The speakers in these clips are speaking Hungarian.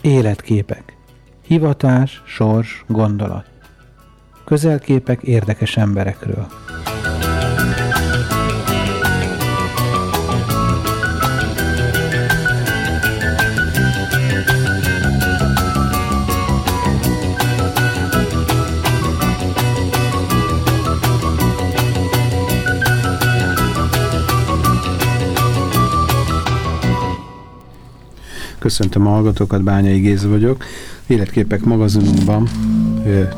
Életképek. Hivatás, sors, gondolat. Közelképek érdekes emberekről. Köszöntöm a hallgatókat, Bányai Géza vagyok. Életképek magazinunkban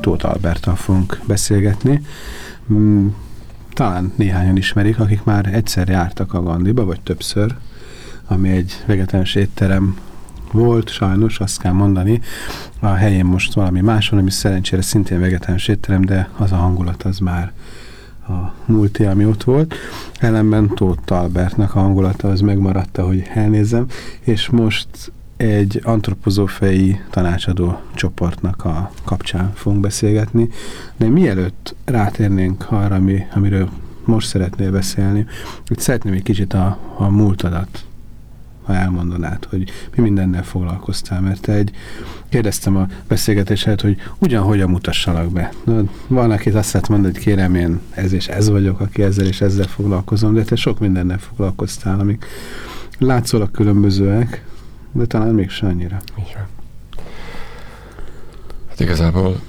Tóth Albertal fogunk beszélgetni. Mm, talán néhányan ismerik, akik már egyszer jártak a Gandiba, vagy többször, ami egy vegetáns étterem volt, sajnos, azt kell mondani. A helyén most valami más van, ami szerencsére szintén vegetáns étterem, de az a hangulat az már a múlti, ami ott volt. Ellenben Tóth Albertnak a hangulata az megmaradt, hogy elnézem, és most egy antropozófiai tanácsadó csoportnak a kapcsán fogunk beszélgetni, de mielőtt rátérnénk arra, ami, amiről most szeretnél beszélni, hogy szeretném egy kicsit a, a múltadat ha elmondanád, hogy mi mindennel foglalkoztál, mert te egy, kérdeztem a beszélgetés előtt, hogy ugyanhogyan mutassalak be. Na, van, aki azt lehet mondani, hogy kérem, én ez és ez vagyok, aki ezzel és ezzel foglalkozom, de te sok mindennel foglalkoztál, amik látszólag különbözőek, de talán még annyira. Így. Hát igazából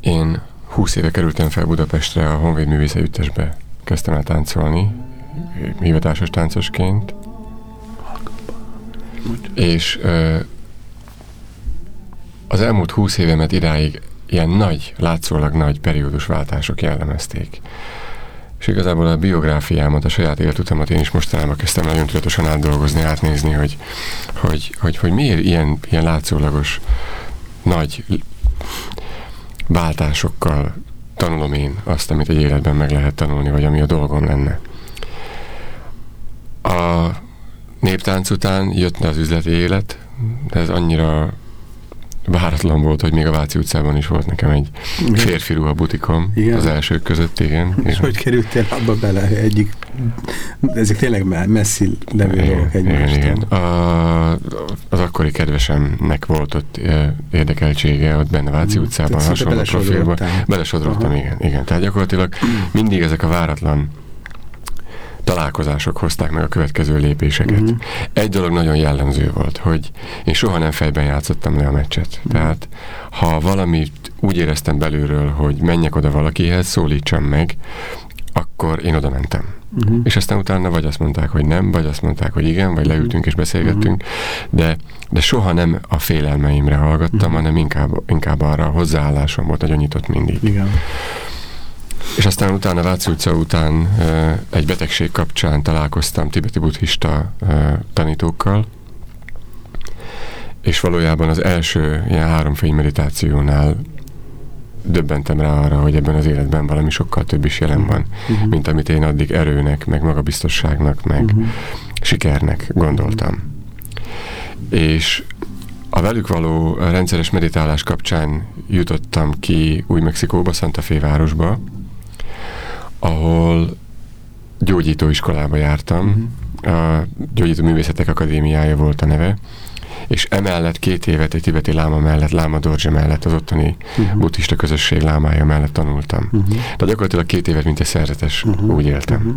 én 20 éve kerültem fel Budapestre a Honvéd Művészegyüttesbe. Kezdtem el táncolni, hivatásos táncosként, és ö, az elmúlt húsz évemet idáig ilyen nagy, látszólag nagy periódusváltások jellemezték. És igazából a biográfiámat, a saját életutamat én is mostanában kezdtem nagyon tudatosan átdolgozni, átnézni, hogy, hogy, hogy, hogy miért ilyen, ilyen látszólagos nagy váltásokkal tanulom én azt, amit egy életben meg lehet tanulni, vagy ami a dolgom lenne. A néptánc után jött az üzleti élet, de ez annyira váratlan volt, hogy még a Váci utcában is volt nekem egy férfi ruha butikom igen. az elsők között, igen. És igen. hogy kerültél abba bele egyik, ezek tényleg messzi levő dolgok egymástól. Igen, igen. A, az akkori kedvesemnek volt ott érdekeltsége, ott benne Váci hmm. utcában, hasonló profilban. Belesodrottam, igen, igen. Tehát gyakorlatilag mindig ezek a váratlan találkozások hozták meg a következő lépéseket. Uh-huh. Egy dolog nagyon jellemző volt, hogy én soha nem fejben játszottam le a meccset. Uh-huh. Tehát ha valamit úgy éreztem belülről, hogy menjek oda valakihez, szólítsam meg, akkor én oda mentem. Uh-huh. És aztán utána vagy azt mondták, hogy nem, vagy azt mondták, hogy igen, vagy leültünk és beszélgettünk, uh-huh. de, de soha nem a félelmeimre hallgattam, uh-huh. hanem inkább, inkább arra a hozzáállásom volt nagyon nyitott mindig. Igen. És aztán utána Váci utca után egy betegség kapcsán találkoztam tibeti buddhista tanítókkal, és valójában az első ilyen három meditációnál döbbentem rá arra, hogy ebben az életben valami sokkal több is jelen van, uh-huh. mint amit én addig erőnek, meg magabiztosságnak, meg uh-huh. sikernek gondoltam. És a velük való rendszeres meditálás kapcsán jutottam ki Új-Mexikóba, Santa Fe városba, ahol gyógyítóiskolába jártam, uh-huh. a Gyógyító Művészetek Akadémiája volt a neve, és emellett két évet egy tibeti láma mellett, Láma Dorzsa mellett, az ottani uh-huh. buddhista közösség lámája mellett tanultam. Uh-huh. Tehát gyakorlatilag két évet, mint egy szerzetes, uh-huh. úgy éltem. Uh-huh.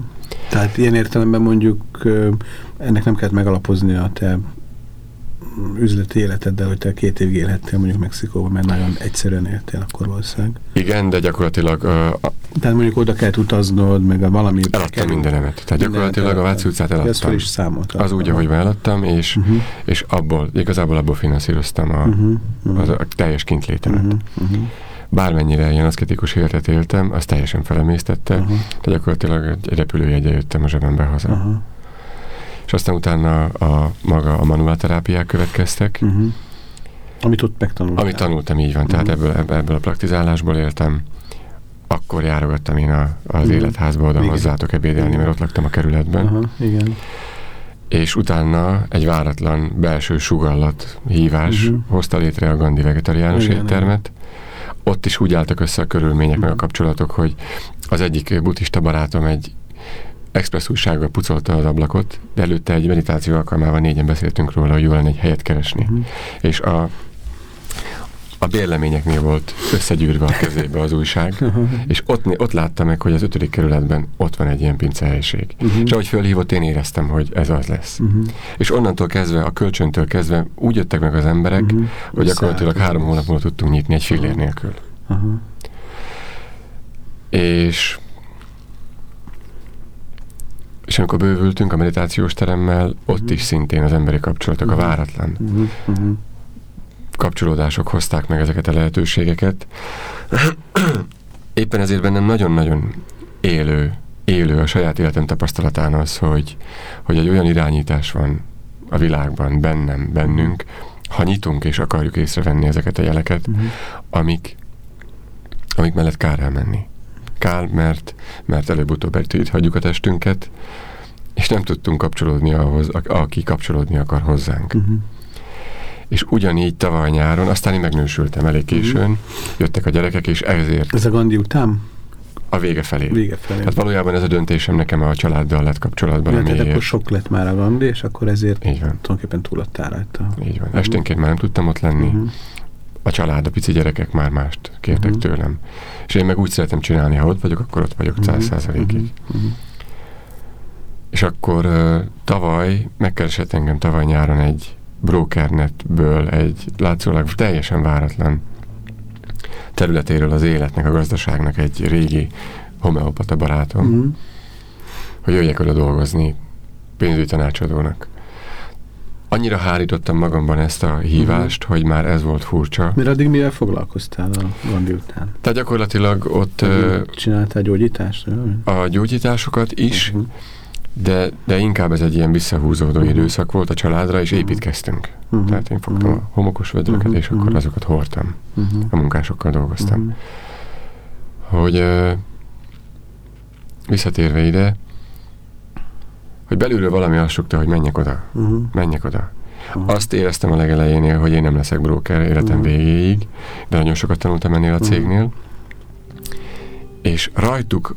Tehát ilyen értelemben mondjuk ennek nem kellett megalapozni a te üzleti életeddel, hogy te két évig élhettél mondjuk Mexikóban, mert nagyon egyszerűen éltél akkor valószínűleg. Igen, de gyakorlatilag... Uh, a... Tehát mondjuk oda kellett utaznod, meg a valami... Eladtam mindenemet. Tehát gyakorlatilag a Váci utcát eladtam. Ez is számolt. Az úgy, ahogy eladtam, és, uh mhm. -huh. és abból, igazából abból finanszíroztam a, uh -huh. Uh -huh. Az, a teljes kintlétemet. Uh -huh. Uh -huh bármennyire ilyen aszketikus életet éltem, az teljesen felemésztette, uh -huh. de gyakorlatilag egy repülőjegye jöttem a zsebembe haza. Uh -huh és aztán utána a, maga a manuálterápiák következtek. Uh-huh. Amit ott megtanultam. Amit tanultam, így van, uh-huh. tehát ebből, ebből a praktizálásból éltem. Akkor járogattam én a, az uh-huh. életházba oda Igen. hozzátok ebédelni, mert ott laktam a kerületben. Uh-huh. Igen. És utána egy váratlan belső sugallat hívás uh-huh. hozta létre a Gandhi vegetariánus Igen, éttermet. Ott is úgy álltak össze a körülmények, uh-huh. meg a kapcsolatok, hogy az egyik buddhista barátom egy express újsággal pucolta az ablakot, de előtte egy meditáció alkalmával négyen beszéltünk róla, hogy jó lenne egy helyet keresni. Uh-huh. És a, a bérleményeknél volt összegyűrve a kezébe az újság, és ott, ott látta meg, hogy az ötödik kerületben ott van egy ilyen pincehelyiség. Uh-huh. És ahogy fölhívott, én éreztem, hogy ez az lesz. Uh-huh. És onnantól kezdve, a kölcsöntől kezdve úgy jöttek meg az emberek, uh-huh. hogy gyakorlatilag három hónap múlva tudtunk nyitni egy fillér nélkül. Uh-huh. És és amikor bővültünk a meditációs teremmel, ott uh-huh. is szintén az emberi kapcsolatok, uh-huh. a váratlan uh-huh. Uh-huh. kapcsolódások hozták meg ezeket a lehetőségeket. Éppen ezért bennem nagyon-nagyon élő, élő a saját életem tapasztalatán az, hogy, hogy egy olyan irányítás van a világban, bennem, bennünk, ha nyitunk és akarjuk észrevenni ezeket a jeleket, uh-huh. amik, amik mellett kár elmenni kár, mert, mert előbb-utóbb itt hagyjuk a testünket, és nem tudtunk kapcsolódni ahhoz, aki kapcsolódni akar hozzánk. Uh-huh. És ugyanígy tavaly nyáron, aztán én megnősültem elég későn, uh-huh. jöttek a gyerekek, és ezért... Ez a Gandhi után? A vége felé. Vége felé. Tehát valójában ez a döntésem nekem a családdal lett kapcsolatban. Ja, tehát akkor sok lett már a Gandhi, és akkor ezért Így van. tulajdonképpen túladtál rajta. Így van. Esténként már nem tudtam ott lenni. Uh-huh. A család, a pici gyerekek már mást kértek uh-huh. tőlem. És én meg úgy szeretem csinálni, ha ott vagyok, akkor ott vagyok száz uh-huh. százalékig. Uh-huh. És akkor uh, tavaly, megkeresett engem tavaly nyáron egy brokernetből egy látszólag teljesen váratlan területéről az életnek, a gazdaságnak egy régi homeopata barátom, uh-huh. hogy jöjjek oda dolgozni pénzügyi tanácsadónak annyira hárítottam magamban ezt a hívást, uh-huh. hogy már ez volt furcsa. Mert addig mivel foglalkoztál a Gandhi után? Tehát gyakorlatilag ott... Uh, csináltál gyógyítást? A gyógyításokat is, uh-huh. de, de inkább ez egy ilyen visszahúzódó uh-huh. időszak volt a családra, és építkeztünk. Uh-huh. Tehát én fogtam uh-huh. a homokos vödröket, uh-huh. és akkor azokat hordtam. Uh-huh. A munkásokkal dolgoztam. Uh-huh. Hogy uh, visszatérve ide, hogy belülről valami azt sukta, hogy menjek oda, uh-huh. menjek oda. Uh-huh. Azt éreztem a legelejénél, hogy én nem leszek broker életem uh-huh. végéig, de nagyon sokat tanultam ennél a cégnél, uh-huh. és rajtuk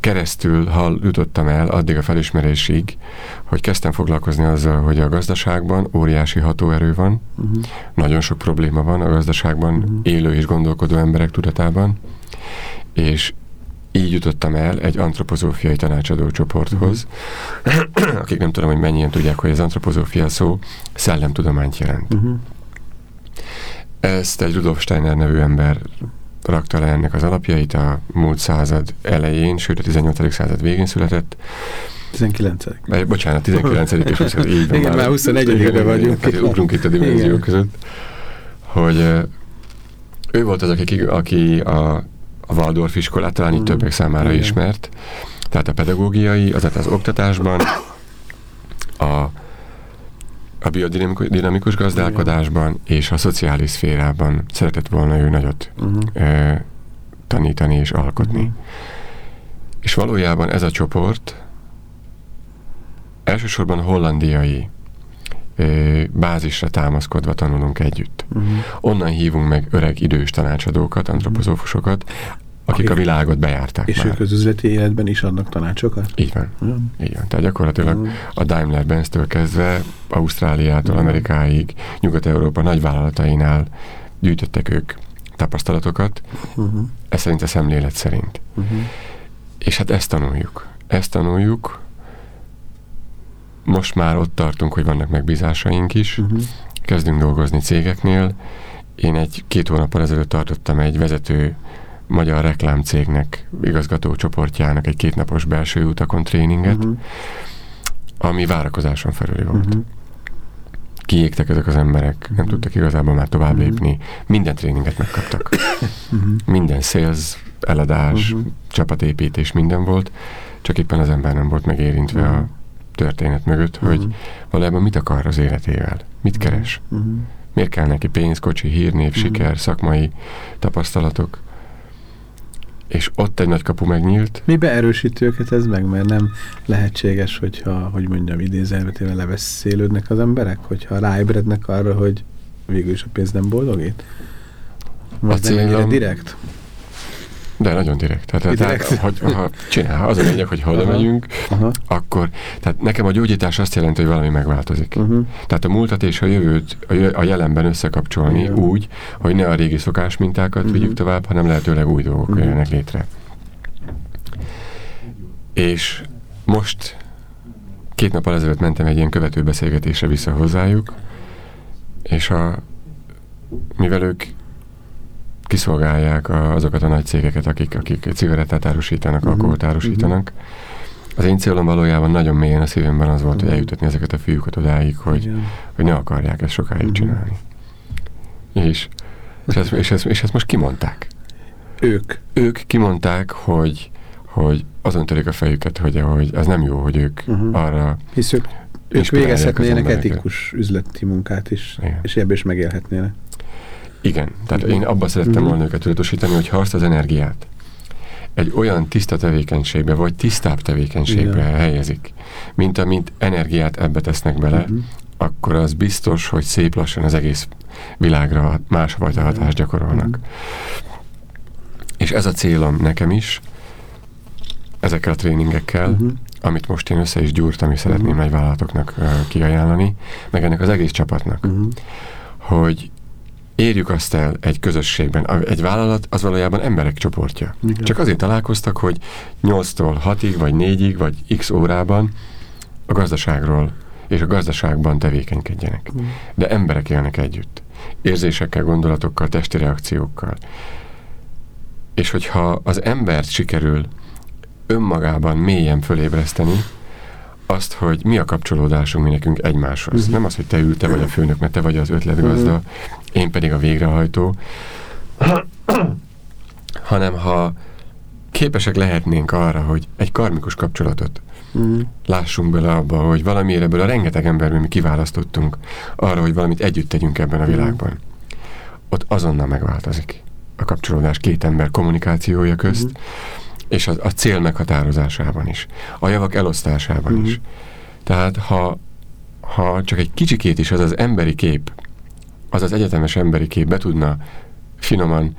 keresztül hall, jutottam el addig a felismerésig, hogy kezdtem foglalkozni azzal, hogy a gazdaságban óriási hatóerő van, uh-huh. nagyon sok probléma van a gazdaságban uh-huh. élő és gondolkodó emberek tudatában, és így jutottam el egy antropozófiai tanácsadó csoporthoz, uh-huh. akik nem tudom, hogy mennyien tudják, hogy az antropozófia szó szellemtudományt jelent. Uh-huh. Ezt egy Rudolf Steiner nevű ember rakta le ennek az alapjait a múlt század elején, sőt a 18. század végén született. 19. Bocsánat, 19. és 20. így van. Igen, már 21 vagyunk. Hát ugrunk itt a dimenziók között. Hogy ő volt az, aki, aki a a Waldorf iskolát talán így mm. többek számára Igen. ismert. Tehát a pedagógiai, azaz az oktatásban, a, a biodinamikus gazdálkodásban és a szociális szférában szeretett volna ő nagyot uh-huh. tanítani és alkotni. Uh-huh. És valójában ez a csoport elsősorban hollandiai bázisra támaszkodva tanulunk együtt. Uh-huh. Onnan hívunk meg öreg idős tanácsadókat, antropozófusokat, akik, akik a világot bejárták És már. ők az üzleti életben is adnak tanácsokat? Így van. Uh-huh. Így van. Tehát gyakorlatilag uh-huh. a Daimler-Benz-től kezdve Ausztráliától uh-huh. Amerikáig, Nyugat-Európa nagyvállalatainál gyűjtöttek ők tapasztalatokat, uh-huh. ez szerint a szemlélet szerint. Uh-huh. És hát ezt tanuljuk. Ezt tanuljuk, most már ott tartunk, hogy vannak megbízásaink is, uh-huh. kezdünk dolgozni cégeknél. Én egy két hónappal ezelőtt tartottam egy vezető magyar reklámcégnek, igazgató csoportjának egy kétnapos belső utakon tréninget, uh-huh. ami várakozáson felüli volt. Uh-huh. Kiégtek ezek az emberek, uh-huh. nem tudtak igazából már tovább uh-huh. lépni. Minden tréninget megkaptak. Uh-huh. Minden sales, eladás, uh-huh. csapatépítés, minden volt, csak éppen az ember nem volt megérintve uh-huh. a történet mögött, uh-huh. hogy valójában mit akar az életével, mit uh-huh. keres. Uh-huh. Miért kell neki pénz, kocsi, hírnév, uh-huh. siker, szakmai tapasztalatok. És ott egy nagy kapu megnyílt. Mi beerősíti őket ez meg, mert nem lehetséges, hogyha, hogy mondjam, idézelvetével leveszélődnek az emberek, hogyha ráébrednek arra, hogy végül is a pénz nem boldogít? a célom, direkt? De nagyon direkt. Tehát, tehát hogy, ha csinál, az a lényeg, hogy ha oda megyünk, Aha. akkor, tehát nekem a gyógyítás azt jelenti, hogy valami megváltozik. Uh-huh. Tehát a múltat és a jövőt a jelenben összekapcsolni Igen. úgy, hogy ne a régi szokás mintákat uh-huh. vigyük tovább, hanem lehetőleg új dolgok uh-huh. jönnek létre. És most két nap ezelőtt mentem egy ilyen követőbeszélgetésre vissza hozzájuk, és a, mivel ők kiszolgálják azokat a nagy cégeket, akik, akik cigarettát árusítanak, uh-huh. alkoholt árusítanak. Uh-huh. Az én célom valójában nagyon mélyen a szívemben az volt, uh-huh. hogy eljutatni ezeket a fiúkat odáig, hogy, hogy ne akarják ezt sokáig uh-huh. csinálni. És, és, ezt, és, ezt, és ezt most kimondták. Ők? Ők kimondták, hogy, hogy azon törik a fejüket, hogy, hogy az nem jó, hogy ők uh-huh. arra Hisz ők, ők végezhetnének etikus üzleti munkát is, Igen. és ebből is megélhetnének. Igen, tehát én abban szerettem mhm. volna őket tudatosítani, hogy ha azt az energiát egy olyan tiszta tevékenységbe, vagy tisztább tevékenységbe Igen. helyezik, mint amint energiát ebbe tesznek bele, uh-huh. akkor az biztos, hogy szép lassan az egész világra másfajta hatást gyakorolnak. Uh-huh. És ez a célom nekem is, ezekkel a tréningekkel, uh-huh. amit most én össze is gyúrtam, és szeretném uh-huh. nagy vállalatoknak uh, kiajánlani, meg ennek az egész csapatnak, uh-huh. hogy érjük azt el egy közösségben. Egy vállalat az valójában emberek csoportja. Igen. Csak azért találkoztak, hogy 8-tól 6-ig, vagy 4-ig, vagy x órában a gazdaságról és a gazdaságban tevékenykedjenek. Mm. De emberek élnek együtt. Érzésekkel, gondolatokkal, testi reakciókkal. És hogyha az embert sikerül önmagában mélyen fölébreszteni, azt, hogy mi a kapcsolódásunk mi nekünk egymáshoz. Uh-huh. Nem az, hogy te ül, te vagy a főnök, mert te vagy az ötletgazda, uh-huh. én pedig a végrehajtó, hanem ha képesek lehetnénk arra, hogy egy karmikus kapcsolatot uh-huh. lássunk bele abba, hogy valamiért ebből a rengeteg emberből mi kiválasztottunk arra, hogy valamit együtt tegyünk ebben a világban. Uh-huh. Ott azonnal megváltozik a kapcsolódás két ember kommunikációja közt, uh-huh és a, a cél meghatározásában is, a javak elosztásában mm. is. Tehát ha, ha csak egy kicsikét is az az emberi kép, az az egyetemes emberi kép be tudna finoman,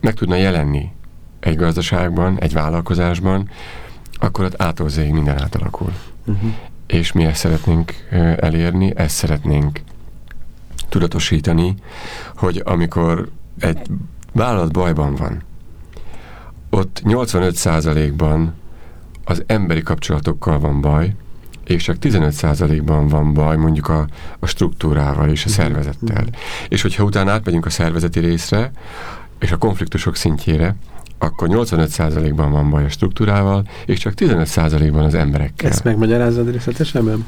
meg tudna jelenni egy gazdaságban, egy vállalkozásban, akkor ott átolzéig minden átalakul. Uh-huh. És mi ezt szeretnénk elérni, ezt szeretnénk tudatosítani, hogy amikor egy vállalat bajban van, ott 85%-ban az emberi kapcsolatokkal van baj, és csak 15%-ban van baj mondjuk a, a struktúrával és a mhm. szervezettel. És hogyha utána átmegyünk a szervezeti részre, és a konfliktusok szintjére, akkor 85%-ban van baj a struktúrával, és csak 15%-ban az emberekkel. Ezt megmagyarázod részletesen?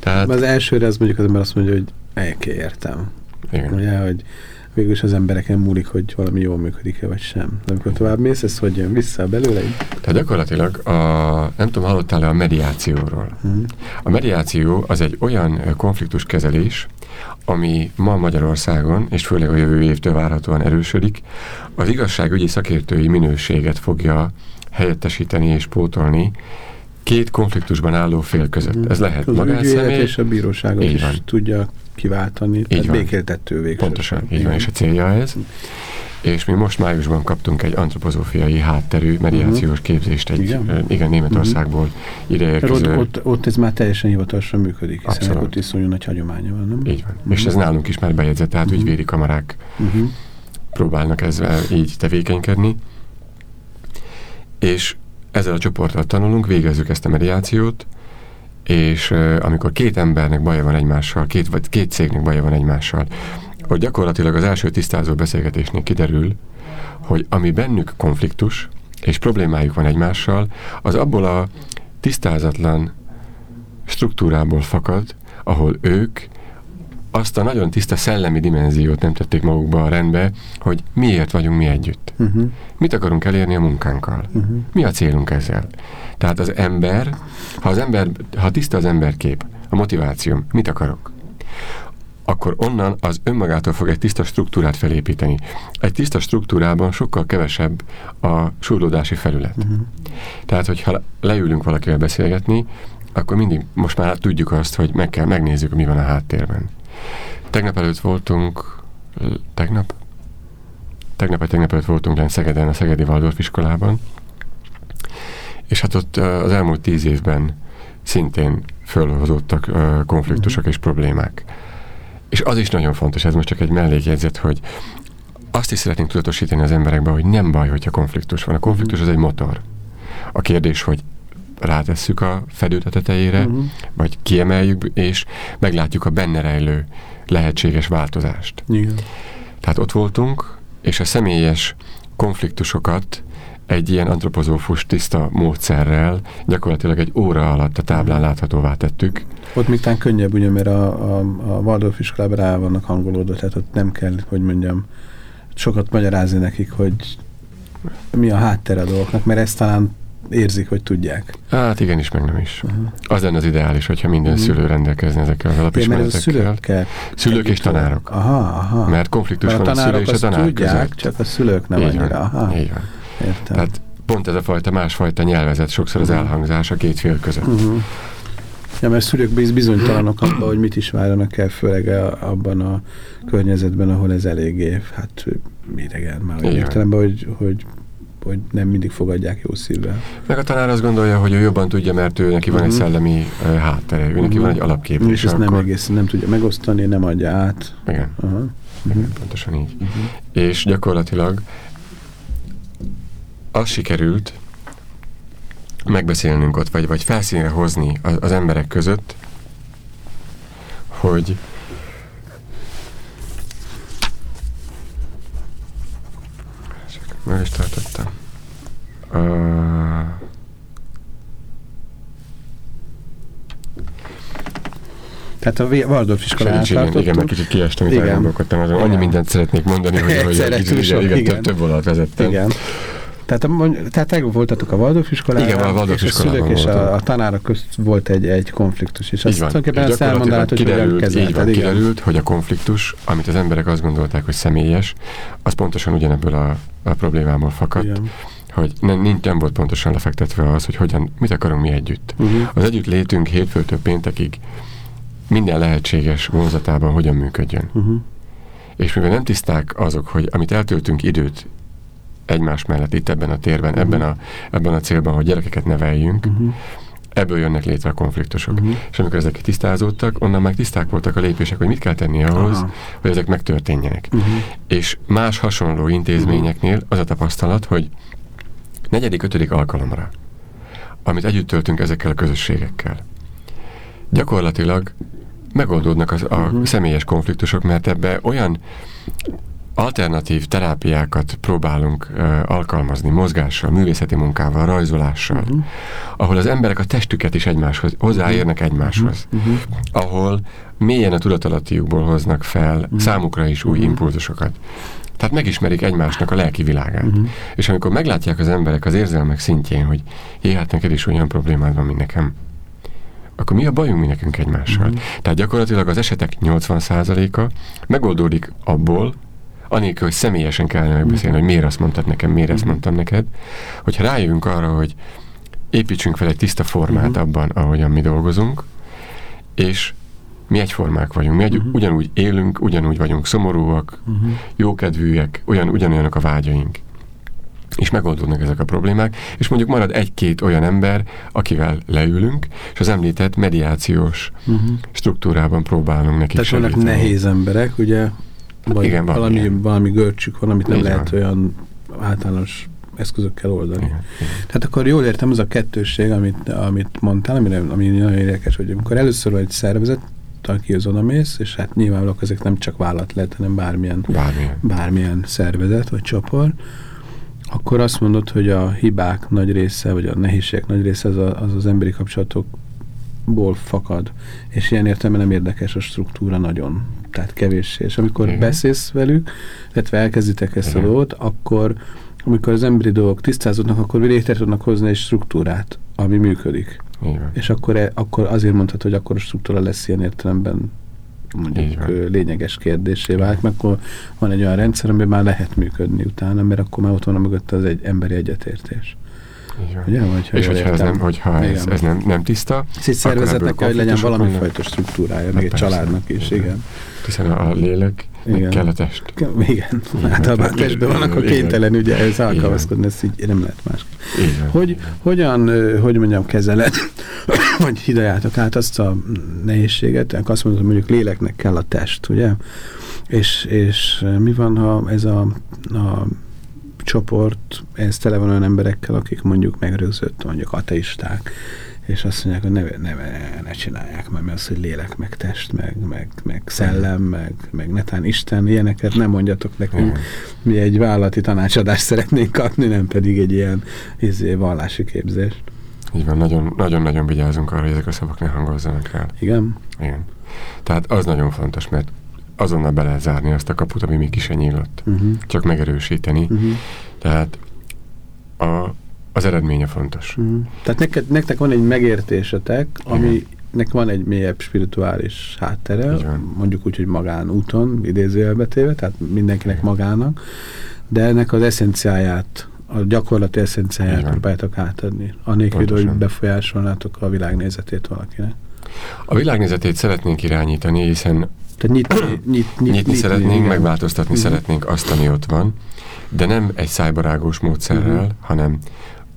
Tehát... Az elsőre az mondjuk az ember azt mondja, hogy elké értem. Igen. Ugye, hogy végülis az embereken múlik, hogy valami jól működik-e vagy sem. De amikor tovább mész, ez hogy jön vissza belőle? Tehát gyakorlatilag, a, nem tudom, hallottál-e a mediációról? Hmm. A mediáció az egy olyan konfliktuskezelés, ami ma Magyarországon, és főleg a jövő évtől várhatóan erősödik, az igazságügyi szakértői minőséget fogja helyettesíteni és pótolni két konfliktusban álló fél között. Hmm. Ez lehet magánszemély. és a bíróságot is van. tudja kiváltani, így tehát van. békéltető végső. Pontosan, így van, és a célja ez. És mi most májusban kaptunk egy antropozófiai hátterű mediációs uh-huh. képzést egy, igen, igen Németországból uh-huh. ideérkező. Ott, ott, ott ez már teljesen hivatalosan működik, hiszen Abszolút. ott iszonyú nagy hagyománya van, nem? Így van. Uh-huh. És ez nálunk is már bejegyzett, tehát uh-huh. ügyvédi kamarák uh-huh. próbálnak ezzel így tevékenykedni. És ezzel a csoporttal tanulunk, végezzük ezt a mediációt, és amikor két embernek baja van egymással, két, vagy két cégnek baja van egymással, hogy gyakorlatilag az első tisztázó beszélgetésnél kiderül, hogy ami bennük konfliktus, és problémájuk van egymással, az abból a tisztázatlan struktúrából fakad, ahol ők azt a nagyon tiszta szellemi dimenziót nem tették magukba a rendbe, hogy miért vagyunk mi együtt. Uh-huh. Mit akarunk elérni a munkánkkal? Uh-huh. Mi a célunk ezzel? Tehát az ember, ha az ember, ha tiszta az emberkép, a motivációm, mit akarok? akkor onnan az önmagától fog egy tiszta struktúrát felépíteni. Egy tiszta struktúrában sokkal kevesebb a súrlódási felület. Uh-huh. Tehát, hogyha leülünk valakivel beszélgetni, akkor mindig most már tudjuk azt, hogy meg kell, megnézzük, mi van a háttérben. Tegnap előtt voltunk, tegnap? tegnap vagy tegnap előtt voltunk lenn Szegeden, a Szegedi Waldorf iskolában, és hát ott az elmúlt tíz évben szintén fölhozódtak konfliktusok uh-huh. és problémák. És az is nagyon fontos, ez most csak egy mellékjegyzet, hogy azt is szeretnénk tudatosítani az emberekbe, hogy nem baj, hogyha konfliktus van. A konfliktus az egy motor. A kérdés, hogy rátesszük a fedőt tetejére, uh-huh. vagy kiemeljük, és meglátjuk a benne rejlő lehetséges változást. Igen. Tehát ott voltunk, és a személyes konfliktusokat egy ilyen antropozófus tiszta módszerrel gyakorlatilag egy óra alatt a táblán láthatóvá tettük. Ott még talán könnyebb, ugye, mert a, a, a Waldorf iskolában rá vannak hangolódva, tehát ott nem kell, hogy mondjam, sokat magyarázni nekik, hogy mi a háttere a dolgoknak, mert ezt talán érzik, hogy tudják. Hát igenis, meg nem is. Uh-huh. Az lenne az ideális, hogyha minden uh-huh. szülő rendelkezne ezekkel az alapismeretekkel. Szülőkkel. Szülők és tanárok. Aha, aha. Mert konfliktus van a, a szülő és a tanár tudják, között. csak a szülők nem így annyira. Van, aha. Így van. Értem. Tehát pont ez a fajta másfajta nyelvezet sokszor az uh-huh. elhangzás a két fél között. Uh-huh. Ja, mert szülők bizonytalanok abban, hogy mit is várjanak el, főleg abban a környezetben, ahol ez eléggé, hát idegen már értelemben, hogy, hogy hogy nem mindig fogadják jó szívvel. Meg a tanár azt gondolja, hogy ő jobban tudja, mert ő neki van egy mhm. szellemi uh, háttere, ő neki van egy alapképzés. És ezt akkor... nem egészen nem tudja megosztani, nem adja át. Igen. -huh. pontosan így. És gyakorlatilag az sikerült megbeszélnünk ott, vagy, vagy felszínre hozni az, az emberek között, hogy meg is tartottam. Uh, Tehát a Waldorf iskolán igen, igen, mert kicsit kiestem, itt elgondolkodtam, azon annyi mindent szeretnék mondani, hogy, hogy igen, igen, igen, több vonalat vezettem. Igen. Tehát, tehát tegnap voltatok a Waldorf iskolában, Igen, a Waldorf és a szülők és a, a tanárok között volt egy, egy konfliktus, és azt tulajdonképpen ezt elmondanád, hogy kiderült, kezelted. Így van, igen. kiderült, hogy a konfliktus, amit az emberek azt gondolták, hogy személyes, az pontosan ugyanebből a, a problémából fakadt. Igen hogy nem, nincs, nem volt pontosan lefektetve az, hogy hogyan, mit akarunk mi együtt. Uh-huh. Az együtt létünk hétfőtől péntekig minden lehetséges vonzatában hogyan működjön. Uh-huh. És mivel nem tiszták azok, hogy amit eltöltünk időt egymás mellett itt ebben a térben, uh-huh. ebben, a, ebben a célban, hogy gyerekeket neveljünk, uh-huh. ebből jönnek létre a konfliktusok. Uh-huh. És amikor ezek tisztázódtak, onnan meg tiszták voltak a lépések, hogy mit kell tenni ahhoz, Aha. hogy ezek megtörténjenek. Uh-huh. És más hasonló intézményeknél az a tapasztalat, hogy negyedik, ötödik alkalomra, amit együtt töltünk ezekkel a közösségekkel, gyakorlatilag megoldódnak az, a uh-huh. személyes konfliktusok, mert ebbe olyan alternatív terápiákat próbálunk alkalmazni mozgással, művészeti munkával, rajzolással, uh-huh. ahol az emberek a testüket is egymáshoz, hozzáérnek egymáshoz, uh-huh. ahol mélyen a tudatalattiukból hoznak fel uh-huh. számukra is új impulzusokat. Tehát megismerik egymásnak a lelki világát. Uh-huh. És amikor meglátják az emberek az érzelmek szintjén, hogy jé, hát neked is olyan problémád van, mint nekem, akkor mi a bajunk mi nekünk egymással? Uh-huh. Tehát gyakorlatilag az esetek 80%-a megoldódik abból, anélkül, hogy személyesen kellene megbeszélni, hogy miért azt mondtad nekem, miért ezt mhm. mondtam neked, hogyha rájövünk arra, hogy építsünk fel egy tiszta formát uh-huh. abban, ahogyan mi dolgozunk, és mi egyformák vagyunk, mi egy, uh-huh. ugyanúgy élünk, ugyanúgy vagyunk szomorúak, uh-huh. jókedvűek, olyan, ugyanolyanok a vágyaink. És megoldódnak ezek a problémák, és mondjuk marad egy-két olyan ember, akivel leülünk, és az említett mediációs uh-huh. struktúrában próbálunk nekik Tehát vannak nehéz emberek, ugye, vagy Igen, valami, valami, valami görcsük van, amit nem Így lehet olyan általános eszközökkel oldani. Igen, igen. Tehát akkor jól értem, az a kettősség, amit, amit mondtál, ami, ami nagyon érdekes, hogy amikor először egy szervezet, akihoz mész, és hát nyilvánvalóan ezek nem csak vállalat lehet, hanem bármilyen, bármilyen. bármilyen szervezet vagy csoport, akkor azt mondod, hogy a hibák nagy része, vagy a nehézségek nagy része az a, az, az emberi kapcsolatok ból fakad, és ilyen értelemben nem érdekes a struktúra nagyon, tehát kevés. És amikor Igen. beszélsz velük, illetve elkezditek ezt Igen. a dolgot, akkor amikor az emberi dolgok tisztázódnak, akkor létre tudnak hozni egy struktúrát, ami működik. Igen. És akkor, e, akkor azért mondhatod, hogy akkor a struktúra lesz ilyen értelemben mondjuk lényeges kérdésé vált, mert akkor van egy olyan rendszer, amiben már lehet működni utána, mert akkor már ott van a mögött az egy emberi egyetértés. Ugye? Vagy, és hogyha, ez nem, hogyha ez, ez nem, nem tiszta, Ez egy szervezetnek kell, hogy legyen valami fajta struktúrája, meg egy családnak is, igen. Hiszen a lélek igen. kell a test. Igen, általában a testben vannak a kénytelen ugye ez alkalmazkodni, ezt így nem lehet más. Hogy, hogyan, hogy mondjam, kezeled, vagy hidajátok át azt a nehézséget, azt mondod, hogy mondjuk léleknek kell a test, ugye? És, és mi van, ha ez a, a csoport, ez tele van olyan emberekkel, akik mondjuk megrőzött, mondjuk ateisták, és azt mondják, hogy ne, ne, ne csinálják mert az, hogy lélek, meg test, meg, meg, meg szellem, meg, meg netán Isten, ilyeneket nem mondjatok nekünk. Mi egy vállalati tanácsadást szeretnénk kapni, nem pedig egy ilyen izé, vallási képzést. Így van, nagyon-nagyon vigyázunk arra, hogy ezek a szavak ne hangozzanak el. Igen? Igen. Tehát az nagyon fontos, mert azonnal be lehet zárni azt a kaput, ami még ki se nyílott. Uh-huh. Csak megerősíteni. Uh-huh. Tehát a, az eredménye fontos. Uh-huh. Tehát neked, nektek van egy megértésetek, ami nek van egy mélyebb spirituális háttere, mondjuk úgy, hogy magánúton, idézőjelbetéve, tehát mindenkinek magának, de ennek az eszenciáját, a gyakorlati eszenciáját próbáljátok átadni, anélkül, hogy befolyásolnátok a világnézetét valakinek. A világnézetét szeretnénk irányítani, hiszen tehát nyitni, nyit, nyit, nyitni, nyitni szeretnénk, igen. megváltoztatni uh-huh. szeretnénk azt, ami ott van, de nem egy szájbarágos módszerrel, uh-huh. hanem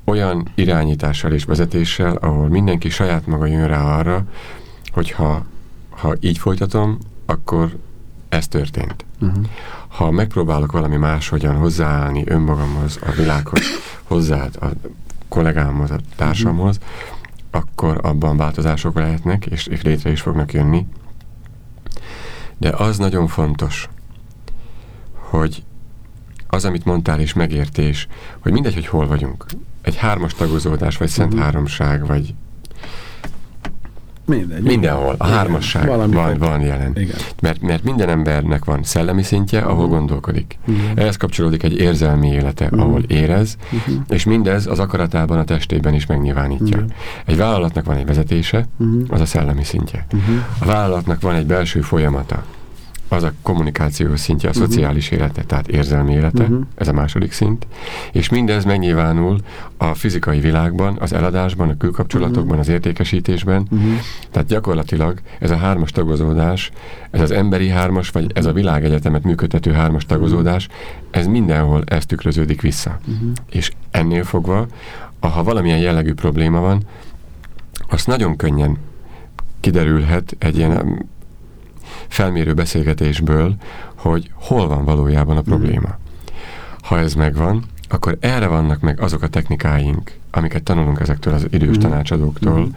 olyan irányítással és vezetéssel, ahol mindenki saját maga jön rá arra, hogy ha, ha így folytatom, akkor ez történt. Uh-huh. Ha megpróbálok valami máshogyan hozzáállni önmagamhoz, a világhoz, hozzád, a kollégámhoz, a társamhoz, uh-huh. akkor abban változások lehetnek, és, és létre is fognak jönni. De az nagyon fontos, hogy az, amit mondtál, és megértés, hogy mindegy, hogy hol vagyunk. Egy hármas tagozódás, vagy szent uh-huh. háromság, vagy Mindegy. Mindenhol. A hármasság van, van jelen. Igen. Mert, mert minden embernek van szellemi szintje, ahol uh-huh. gondolkodik. Uh-huh. Ehhez kapcsolódik egy érzelmi élete, uh-huh. ahol érez, uh-huh. és mindez az akaratában, a testében is megnyilvánítja. Uh-huh. Egy vállalatnak van egy vezetése, uh-huh. az a szellemi szintje. Uh-huh. A vállalatnak van egy belső folyamata, az a kommunikáció szintje, a uh-huh. szociális élete, tehát érzelmi élete, uh-huh. ez a második szint, és mindez megnyilvánul a fizikai világban, az eladásban, a külkapcsolatokban, uh-huh. az értékesítésben, uh-huh. tehát gyakorlatilag ez a hármas tagozódás, ez az emberi hármas, vagy ez a világegyetemet működtető hármas tagozódás, ez mindenhol ez tükröződik vissza. Uh-huh. És ennél fogva, ha valamilyen jellegű probléma van, azt nagyon könnyen kiderülhet egy ilyen felmérő beszélgetésből, hogy hol van valójában a probléma. Ha ez megvan, akkor erre vannak meg azok a technikáink, amiket tanulunk ezektől az idős mm. tanácsadóktól, mm.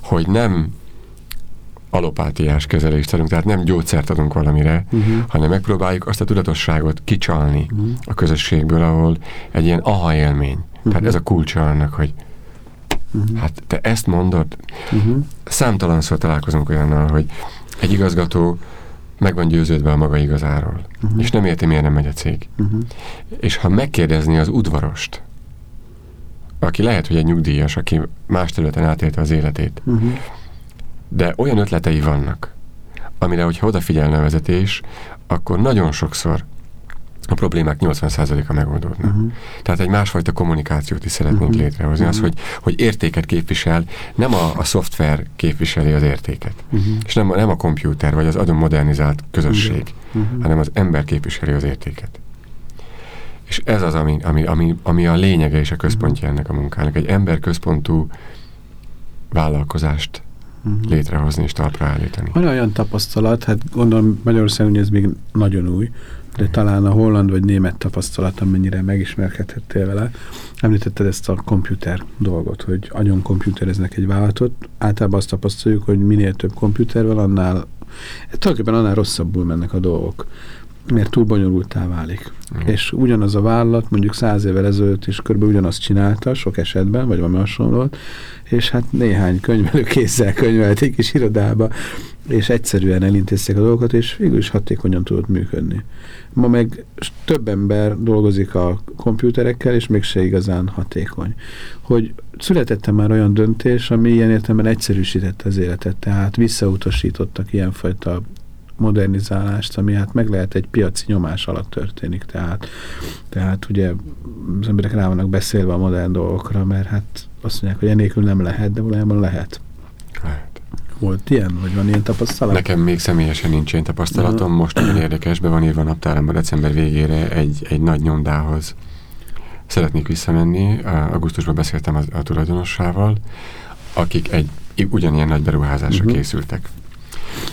hogy nem alopátiás kezelést adunk, tehát nem gyógyszert adunk valamire, uh-huh. hanem megpróbáljuk azt a tudatosságot kicsalni uh-huh. a közösségből, ahol egy ilyen aha élmény. Uh-huh. Tehát ez a kulcsa annak, hogy uh-huh. hát te ezt mondod, uh-huh. számtalanszor találkozunk olyannal, hogy egy igazgató meg van győződve a maga igazáról, uh-huh. és nem érti, miért nem megy a cég. Uh-huh. És ha megkérdezni az udvarost, aki lehet, hogy egy nyugdíjas, aki más területen átélte az életét, uh-huh. de olyan ötletei vannak, amire, hogyha odafigyelne a vezetés, akkor nagyon sokszor a problémák 80%-a megoldódna. Uh-huh. Tehát egy másfajta kommunikációt is szeretnénk uh-huh. létrehozni. Az, hogy, hogy értéket képvisel, nem a, a szoftver képviseli az értéket. Uh-huh. És nem, nem a kompjúter, vagy az adom modernizált közösség, uh-huh. hanem az ember képviseli az értéket. És ez az, ami, ami, ami, ami a lényege és a központja ennek a munkának. Egy emberközpontú vállalkozást uh-huh. létrehozni és talpra állítani. Van olyan tapasztalat, hát gondolom Magyarországon ez még nagyon új, de talán a holland vagy német tapasztalatom mennyire megismerkedhettél vele. Említetted ezt a komputer dolgot, hogy agyon komputereznek egy vállalatot. Általában azt tapasztaljuk, hogy minél több komputer van, annál tulajdonképpen annál rosszabbul mennek a dolgok mert túl bonyolultá válik. Mm. És ugyanaz a vállalat mondjuk száz évvel ezelőtt is körülbelül ugyanazt csinálta, sok esetben, vagy valami hasonlót, és hát néhány könyvelő kézzel könyvelték is irodába, és egyszerűen elintézték a dolgokat, és végül is hatékonyan tudott működni. Ma meg több ember dolgozik a komputerekkel, és mégse igazán hatékony. Hogy születette már olyan döntés, ami ilyen értelemben egyszerűsítette az életet, tehát visszautasítottak ilyenfajta modernizálást, ami hát meg lehet egy piaci nyomás alatt történik. Tehát, tehát ugye az emberek rá vannak beszélve a modern dolgokra, mert hát azt mondják, hogy enélkül nem lehet, de valójában lehet. Lehet. Volt ilyen, vagy van ilyen tapasztalat? Nekem még személyesen nincs ilyen tapasztalatom. Uh-huh. Most nagyon érdekes, be van írva a naptáramban december végére egy, egy nagy nyomdához. Szeretnék visszamenni. Augusztusban beszéltem a, a tulajdonossával, akik egy ugyanilyen nagy beruházásra uh-huh. készültek.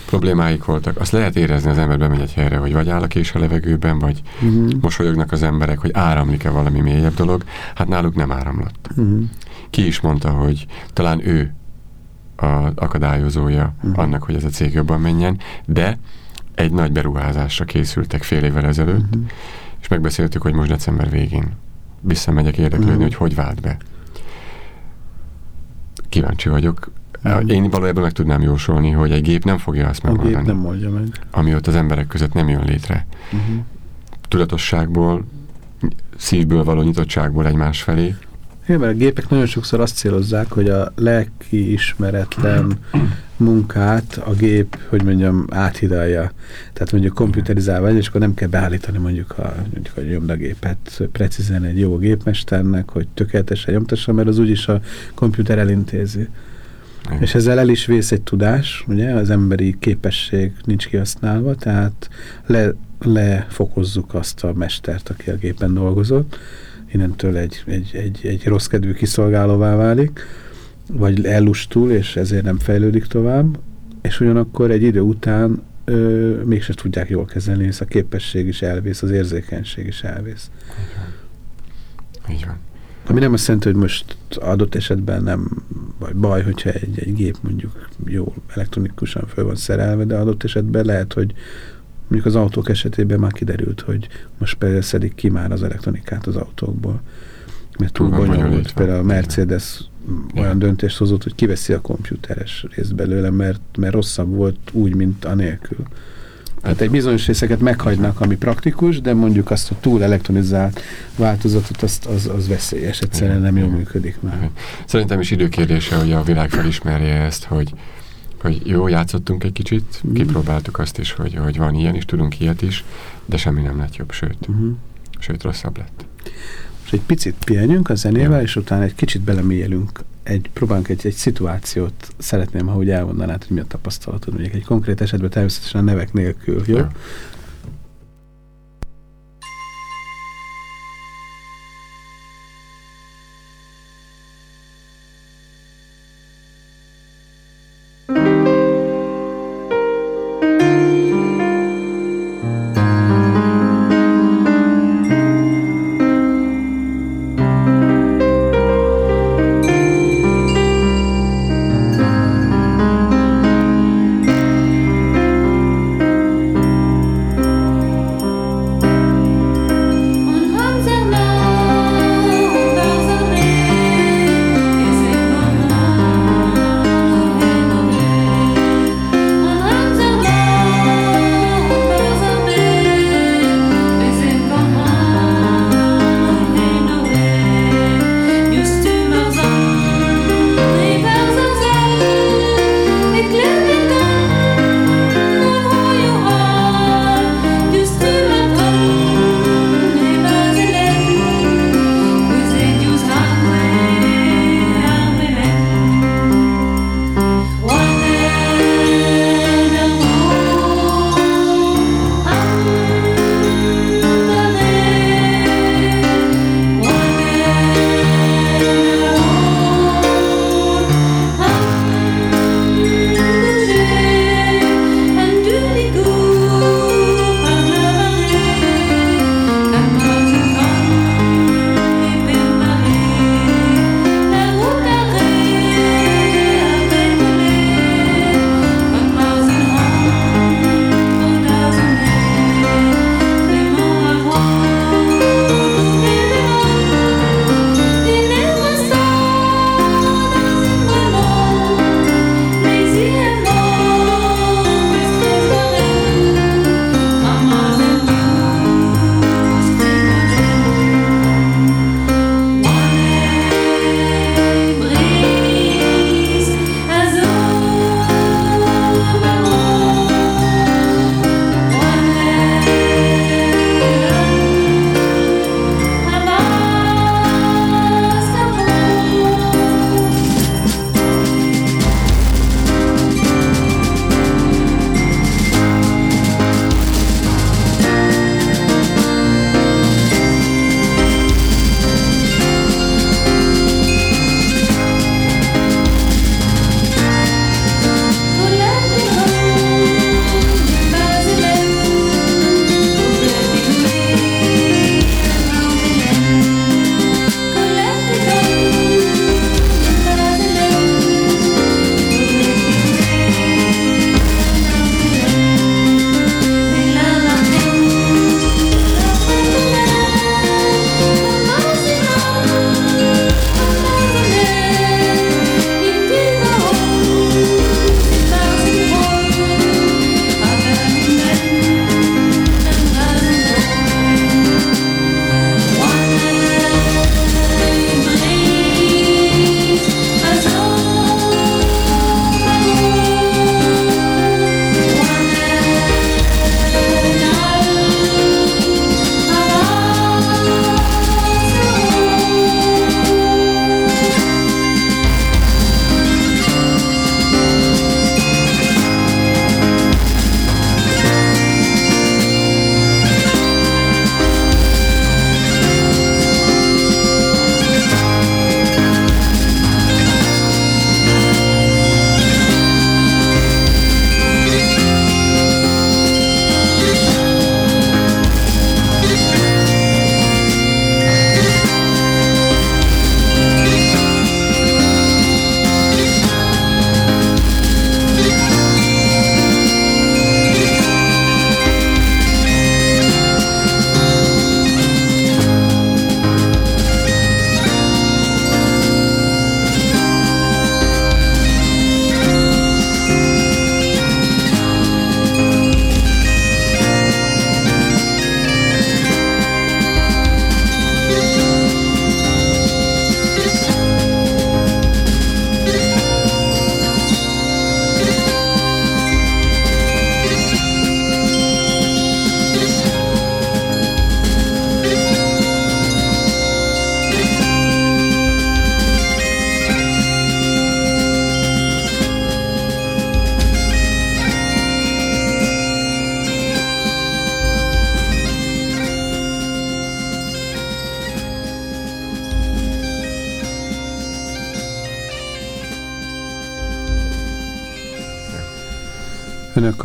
Problémáik voltak. Azt lehet érezni az ember bemegy egy helyre, hogy vagy áll a kés a levegőben, vagy uh-huh. mosolyognak az emberek, hogy áramlik-e valami mélyebb dolog. Hát náluk nem áramlott. Uh-huh. Ki is mondta, hogy talán ő az akadályozója uh-huh. annak, hogy ez a cég jobban menjen, de egy nagy beruházásra készültek fél évvel ezelőtt, uh-huh. és megbeszéltük, hogy most december végén visszamegyek érdeklődni, uh-huh. hogy hogy vált be. Kíváncsi vagyok. Uh-huh. Én valójában meg tudnám jósolni, hogy egy gép nem fogja azt megoldani. A gép nem mondja meg. Ami ott az emberek között nem jön létre. Uh-huh. Tudatosságból, szívből való nyitottságból egymás felé, igen, mert a gépek nagyon sokszor azt célozzák, hogy a lelki ismeretlen munkát a gép, hogy mondjam, áthidalja. Tehát mondjuk komputerizálva, és akkor nem kell beállítani mondjuk a, mondjuk a nyomdagépet precízen egy jó gépmesternek, hogy tökéletesen nyomtassa, mert az úgyis a komputer elintézi. Igen. És ezzel el is vész egy tudás, ugye, az emberi képesség nincs kihasználva, tehát le, lefokozzuk azt a mestert, aki a gépen dolgozott, innentől egy, egy, egy, egy rossz kedvű kiszolgálóvá válik, vagy ellustul, és ezért nem fejlődik tovább, és ugyanakkor egy idő után ö, mégse tudják jól kezelni, hisz a képesség is elvész, az érzékenység is elvész. Így van. Így van. Ami nem azt jelenti, hogy most adott esetben nem vagy baj, hogyha egy, egy gép mondjuk jól elektronikusan föl van szerelve, de adott esetben lehet, hogy Mondjuk az autók esetében már kiderült, hogy most például szedik ki már az elektronikát az autókból. Mert túl bonyolult. Például a Mercedes Igen. olyan döntést hozott, hogy kiveszi a komputeres részt belőle, mert, mert rosszabb volt úgy, mint a nélkül. Tehát egy bizonyos részeket meghagynak, ami praktikus, de mondjuk azt a túl elektronizált változatot, azt, az, az veszélyes, egyszerűen nem jól működik már. Szerintem is időkérdése, hogy a világ felismerje ezt, hogy hogy jó, játszottunk egy kicsit, mm. kipróbáltuk azt is, hogy, hogy van ilyen is, tudunk ilyet is, de semmi nem lett jobb, sőt, mm. sőt rosszabb lett. És egy picit pihenjünk a zenével, ja. és utána egy kicsit belemélyelünk, egy, próbálunk egy, egy szituációt, szeretném, ha úgy elmondanád, hogy mi a tapasztalatod, mondjuk egy konkrét esetben természetesen a nevek nélkül, jó? Ja.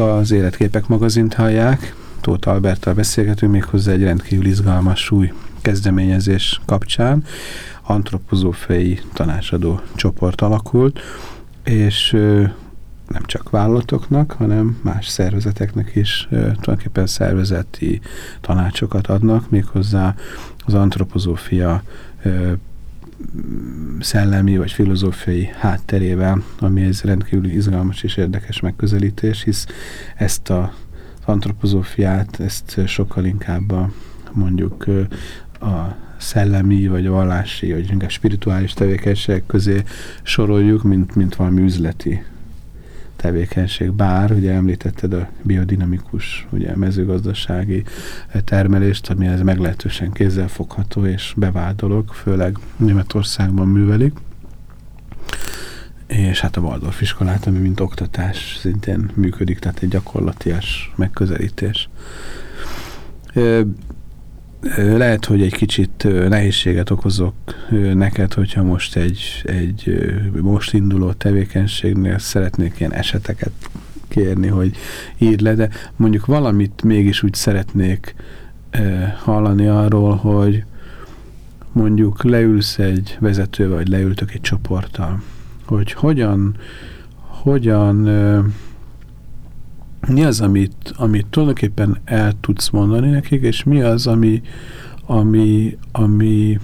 Az Életképek magazint hallják, Tóth Alberttal beszélgetünk méghozzá egy rendkívül izgalmas új kezdeményezés kapcsán. Antropozófiai tanácsadó csoport alakult, és nem csak vállalatoknak, hanem más szervezeteknek is tulajdonképpen szervezeti tanácsokat adnak, méghozzá az antropozófia szellemi vagy filozófiai hátterével, ami ez rendkívül izgalmas és érdekes megközelítés, hisz ezt a antropozófiát, ezt sokkal inkább a, mondjuk a szellemi, vagy vallási, vagy inkább spirituális tevékenységek közé soroljuk, mint, mint valami üzleti tevékenység. Bár, ugye említetted a biodinamikus, ugye mezőgazdasági termelést, ami ez meglehetősen kézzelfogható és bevált dolog, főleg Németországban művelik. És hát a Waldorf iskolát, ami mint oktatás szintén működik, tehát egy gyakorlatias megközelítés. Lehet, hogy egy kicsit nehézséget okozok neked, hogyha most egy, egy most induló tevékenységnél szeretnék ilyen eseteket kérni, hogy írd le, de mondjuk valamit mégis úgy szeretnék hallani arról, hogy mondjuk leülsz egy vezetővel, vagy leültök egy csoporttal, hogy hogyan, hogyan mi az, amit, amit tulajdonképpen el tudsz mondani nekik, és mi az, ami, ami, ami,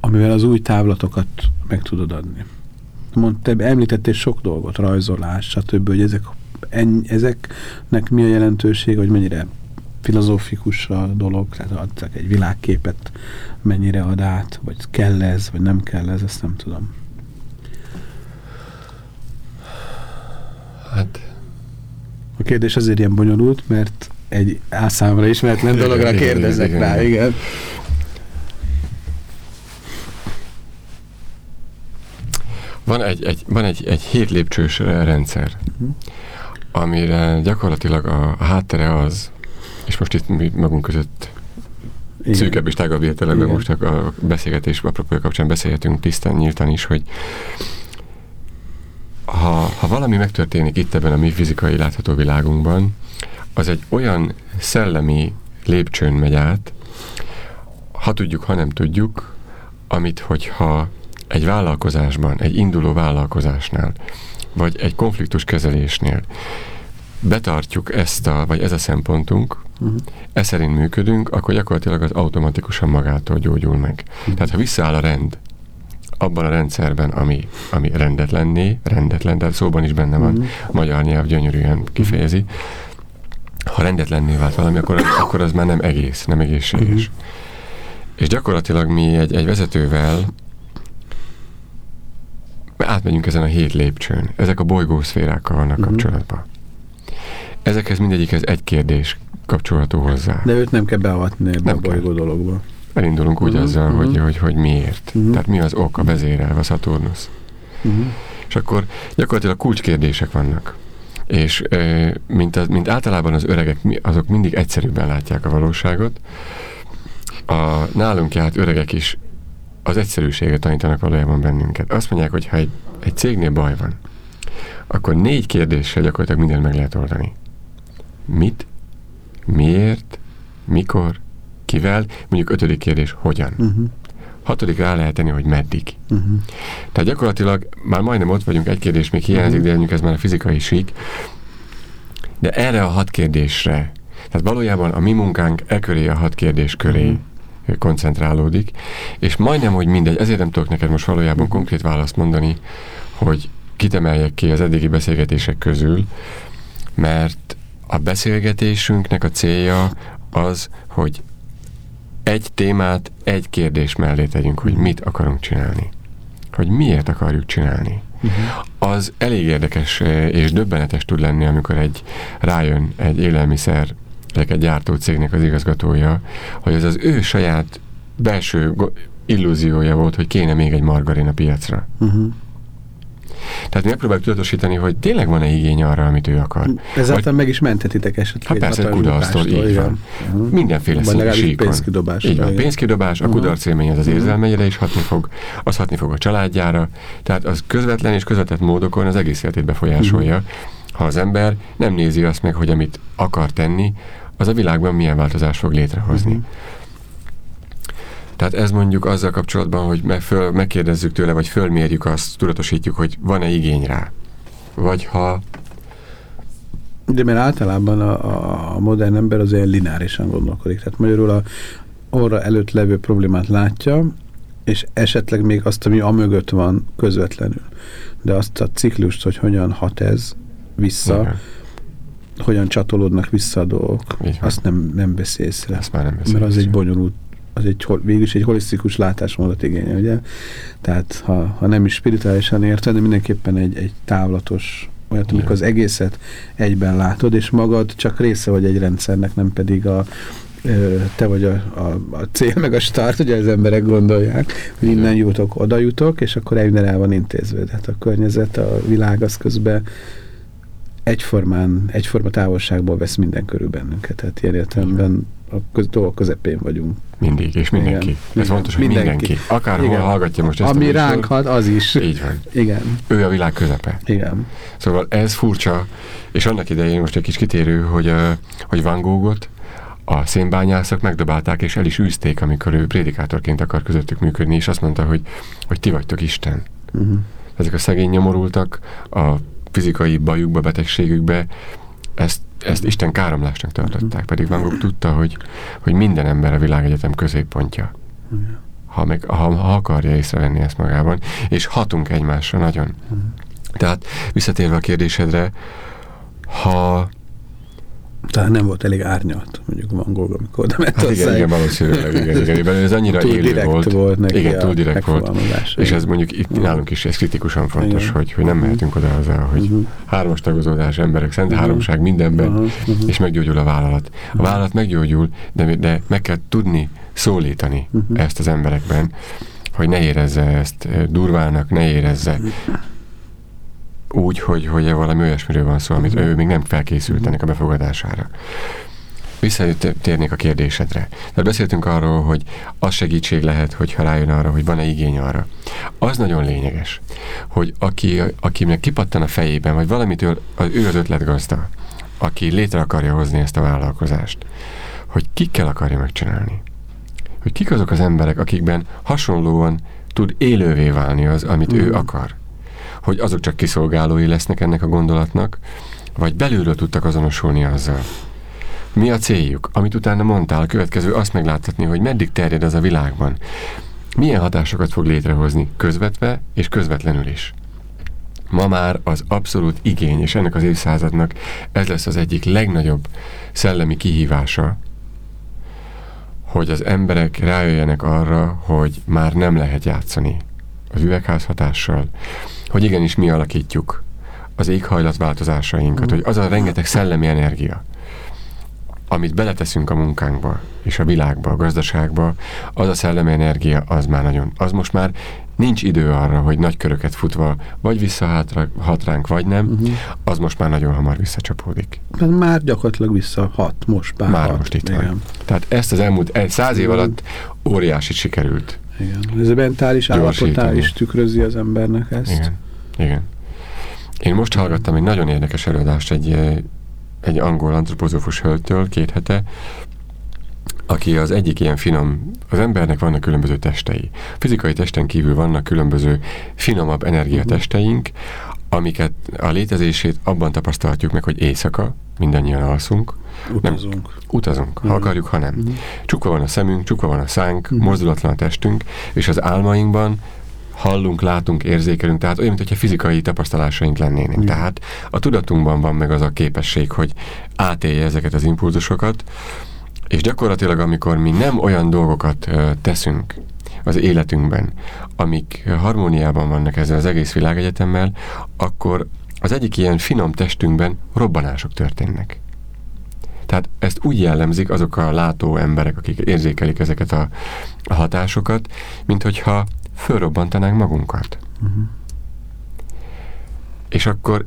amivel az új távlatokat meg tudod adni. Mond, te említettél sok dolgot, rajzolás, stb., hogy ezek, en, ezeknek mi a jelentőség, hogy mennyire filozófikus a dolog, tehát adtak egy világképet, mennyire ad át, vagy kell ez, vagy nem kell ez, ezt nem tudom. Hát a kérdés azért ilyen bonyolult, mert egy álszámra ismeretlen dologra kérdezek rá, igen. Van egy, egy, van egy, egy hét lépcsős rendszer, amire gyakorlatilag a, a háttere az, és most itt mi magunk között igen. szűkebb és tágabb értelemben most a beszélgetés apropója kapcsán beszélhetünk tisztán, nyíltan is, hogy ha, ha valami megtörténik itt ebben a mi fizikai látható világunkban, az egy olyan szellemi lépcsőn megy át, ha tudjuk, ha nem tudjuk, amit hogyha egy vállalkozásban, egy induló vállalkozásnál, vagy egy konfliktus kezelésnél betartjuk ezt a, vagy ez a szempontunk, uh-huh. e szerint működünk, akkor gyakorlatilag az automatikusan magától gyógyul meg. Uh-huh. Tehát ha visszaáll a rend, abban a rendszerben, ami, ami rendetlenné, rendetlen, de szóban is benne van, mm. a magyar nyelv gyönyörűen kifejezi. Ha rendetlenné vált valami, akkor, akkor az már nem egész, nem egészséges. Mm. És gyakorlatilag mi egy, egy vezetővel átmegyünk ezen a hét lépcsőn. Ezek a bolygószférákkal vannak mm. kapcsolatban. Ezekhez mindegyikhez egy kérdés kapcsolható hozzá. De őt nem kell beavatni ebbe nem a bolygó kell. dologba. Elindulunk úgy uh-huh, azzal, uh-huh. Hogy, hogy, hogy miért. Uh-huh. Tehát mi az ok, a vezérelve, a Saturnus. Uh-huh. És akkor gyakorlatilag kulcskérdések vannak. És mint, az, mint általában az öregek, azok mindig egyszerűbben látják a valóságot. A nálunk járt öregek is az egyszerűséget tanítanak valójában bennünket. Azt mondják, hogy ha egy, egy cégnél baj van, akkor négy kérdéssel gyakorlatilag mindent meg lehet oldani. Mit, miért, mikor, kivel, mondjuk ötödik kérdés, hogyan. Uh-huh. Hatodik rá lehet tenni, hogy meddig. Uh-huh. Tehát gyakorlatilag már majdnem ott vagyunk, egy kérdés még hiányzik, uh-huh. de mondjuk ez már a fizikai sík. De erre a hat kérdésre, tehát valójában a mi munkánk e köré a hat kérdés köré uh-huh. koncentrálódik, és majdnem, hogy mindegy, ezért nem tudok neked most valójában konkrét választ mondani, hogy kitemeljek ki az eddigi beszélgetések közül, mert a beszélgetésünknek a célja az, hogy egy témát egy kérdés mellé tegyünk, hogy mit akarunk csinálni. Hogy miért akarjuk csinálni. Uh-huh. Az elég érdekes eh, és döbbenetes tud lenni, amikor egy rájön egy élelmiszer egy gyártó cégnek az igazgatója, hogy ez az ő saját belső illúziója volt, hogy kéne még egy margarin a piacra. Uh-huh. Tehát mi megpróbáljuk tudatosítani, hogy tényleg van-e igény arra, amit ő akar. Ezáltal Vagy... meg is mentetitek esetleg. Hát persze, kudarctól, így igen. van. Uh-huh. Mindenféle Vagy síkon. pénzkidobás. Így van, pénzkidobás, a kudarc élmény az az érzelmeire is hatni fog, az hatni fog a családjára, tehát az közvetlen és közvetett módokon az egész életét befolyásolja. Uh-huh. ha az ember nem nézi azt meg, hogy amit akar tenni, az a világban milyen változás fog létrehozni. Uh-huh. Tehát ez mondjuk azzal kapcsolatban, hogy meg föl, megkérdezzük tőle, vagy fölmérjük azt, tudatosítjuk, hogy van-e igény rá. Vagy ha... De mert általában a, a modern ember az olyan lineárisan gondolkodik. Tehát magyarul a orra előtt levő problémát látja, és esetleg még azt, ami amögött van közvetlenül. De azt a ciklust, hogy hogyan hat ez vissza, Igen. hogyan csatolódnak vissza a dolgok, azt nem, nem veszi észre. Azt már nem veszi Mert az egy bonyolult az egy, végülis egy holisztikus látásmódot igényel, ugye? Tehát ha, ha nem is spirituálisan érted, de mindenképpen egy, egy távlatos olyat, amikor az egészet egyben látod, és magad csak része vagy egy rendszernek, nem pedig a, te vagy a, a, a cél, meg a start, ugye az emberek gondolják, hogy innen jutok, oda jutok, és akkor egy el van intézve. Tehát a környezet, a világ az közben egyformán, egyforma távolságból vesz minden körül bennünket. Tehát ilyen értelemben a köz, dolgok közepén vagyunk. Mindig, és mindenki. Igen. Ez fontos, hogy mindenki. mindenki. Akárhol Igen. hallgatja most ezt Ami a ránk hat, az is. Így van. Igen. Ő a világ közepe. Igen. Szóval ez furcsa, és annak idején most egy kis kitérő, hogy, hogy Van Goghot a szénbányászok megdobálták és el is űzték, amikor ő prédikátorként akar közöttük működni, és azt mondta, hogy, hogy ti vagytok Isten. Uh-huh. Ezek a szegény nyomorultak a fizikai bajukba, betegségükbe, ezt, ezt Isten káromlásnak tartották, pedig Van Gogh tudta, hogy, hogy minden ember a világegyetem középpontja. Ha, meg, ha, ha akarja észrevenni ezt magában, és hatunk egymásra nagyon. Uh-huh. Tehát visszatérve a kérdésedre, ha talán nem volt elég árnyalt, mondjuk Van Gogh, amikor oda ment hát igen, igen, valószínűleg, igen, igen, igen, ez annyira túl élő volt. volt neki igen, túl direkt volt. És ez mondjuk itt nálunk is ez kritikusan fontos, igen. hogy, hogy nem mehetünk oda hozzá, hogy uh-huh. hármas tagozódás, emberek, szent uh-huh. háromság mindenben, uh-huh. Uh-huh. és meggyógyul a vállalat. A vállalat meggyógyul, de, de meg kell tudni szólítani uh-huh. ezt az emberekben, hogy ne érezze ezt durvának, ne érezze úgy, hogy, hogy valami olyasmiről van szó, amit ő még nem felkészült ennek a befogadására. Visszatérnék a kérdésedre. Tehát beszéltünk arról, hogy az segítség lehet, hogyha rájön arra, hogy van-e igény arra. Az nagyon lényeges, hogy aki, akinek kipattan a fejében, vagy valamitől az ő az ötletgazda, aki létre akarja hozni ezt a vállalkozást, hogy kikkel akarja megcsinálni. Hogy kik azok az emberek, akikben hasonlóan tud élővé válni az, amit mm. ő akar hogy azok csak kiszolgálói lesznek ennek a gondolatnak, vagy belülről tudtak azonosulni azzal. Mi a céljuk? Amit utána mondtál, a következő azt megláthatni, hogy meddig terjed az a világban. Milyen hatásokat fog létrehozni közvetve és közvetlenül is. Ma már az abszolút igény, és ennek az évszázadnak ez lesz az egyik legnagyobb szellemi kihívása, hogy az emberek rájöjjenek arra, hogy már nem lehet játszani az üvegházhatással, hogy igenis mi alakítjuk az éghajlat változásainkat, mm. hogy az a rengeteg szellemi energia, amit beleteszünk a munkánkba, és a világba, a gazdaságba, az a szellemi energia, az már nagyon, az most már nincs idő arra, hogy nagy köröket futva vagy visszahat ránk, vagy nem, uh-huh. az most már nagyon hamar visszacsapódik. Már gyakorlatilag visszahat, most már Már hat. most itt Igen. van. Tehát ezt az elmúlt száz év alatt óriási sikerült igen. Ez a mentális állapotá is tükrözi az embernek ezt. Igen. Igen. Én most hallgattam egy nagyon érdekes előadást egy, eh, egy angol antropozófus hölgytől két hete, aki az egyik ilyen finom, az embernek vannak különböző testei. A fizikai testen kívül vannak különböző finomabb energiatesteink, amiket a létezését abban tapasztalhatjuk meg, hogy éjszaka, mindannyian alszunk. Utazunk. Nem, utazunk, ha akarjuk, ha nem. Uh-huh. Csukva van a szemünk, csukva van a szánk, uh-huh. mozdulatlan a testünk, és az álmainkban hallunk, látunk, érzékelünk, tehát olyan, mintha fizikai tapasztalásaink lennének. Uh-huh. Tehát a tudatunkban van meg az a képesség, hogy átélje ezeket az impulzusokat, és gyakorlatilag, amikor mi nem olyan dolgokat teszünk az életünkben, amik harmóniában vannak ezzel az egész világegyetemmel, akkor az egyik ilyen finom testünkben robbanások történnek. Tehát ezt úgy jellemzik azok a látó emberek, akik érzékelik ezeket a, a hatásokat, mint hogyha fölrobbantanánk magunkat. Uh-huh. És akkor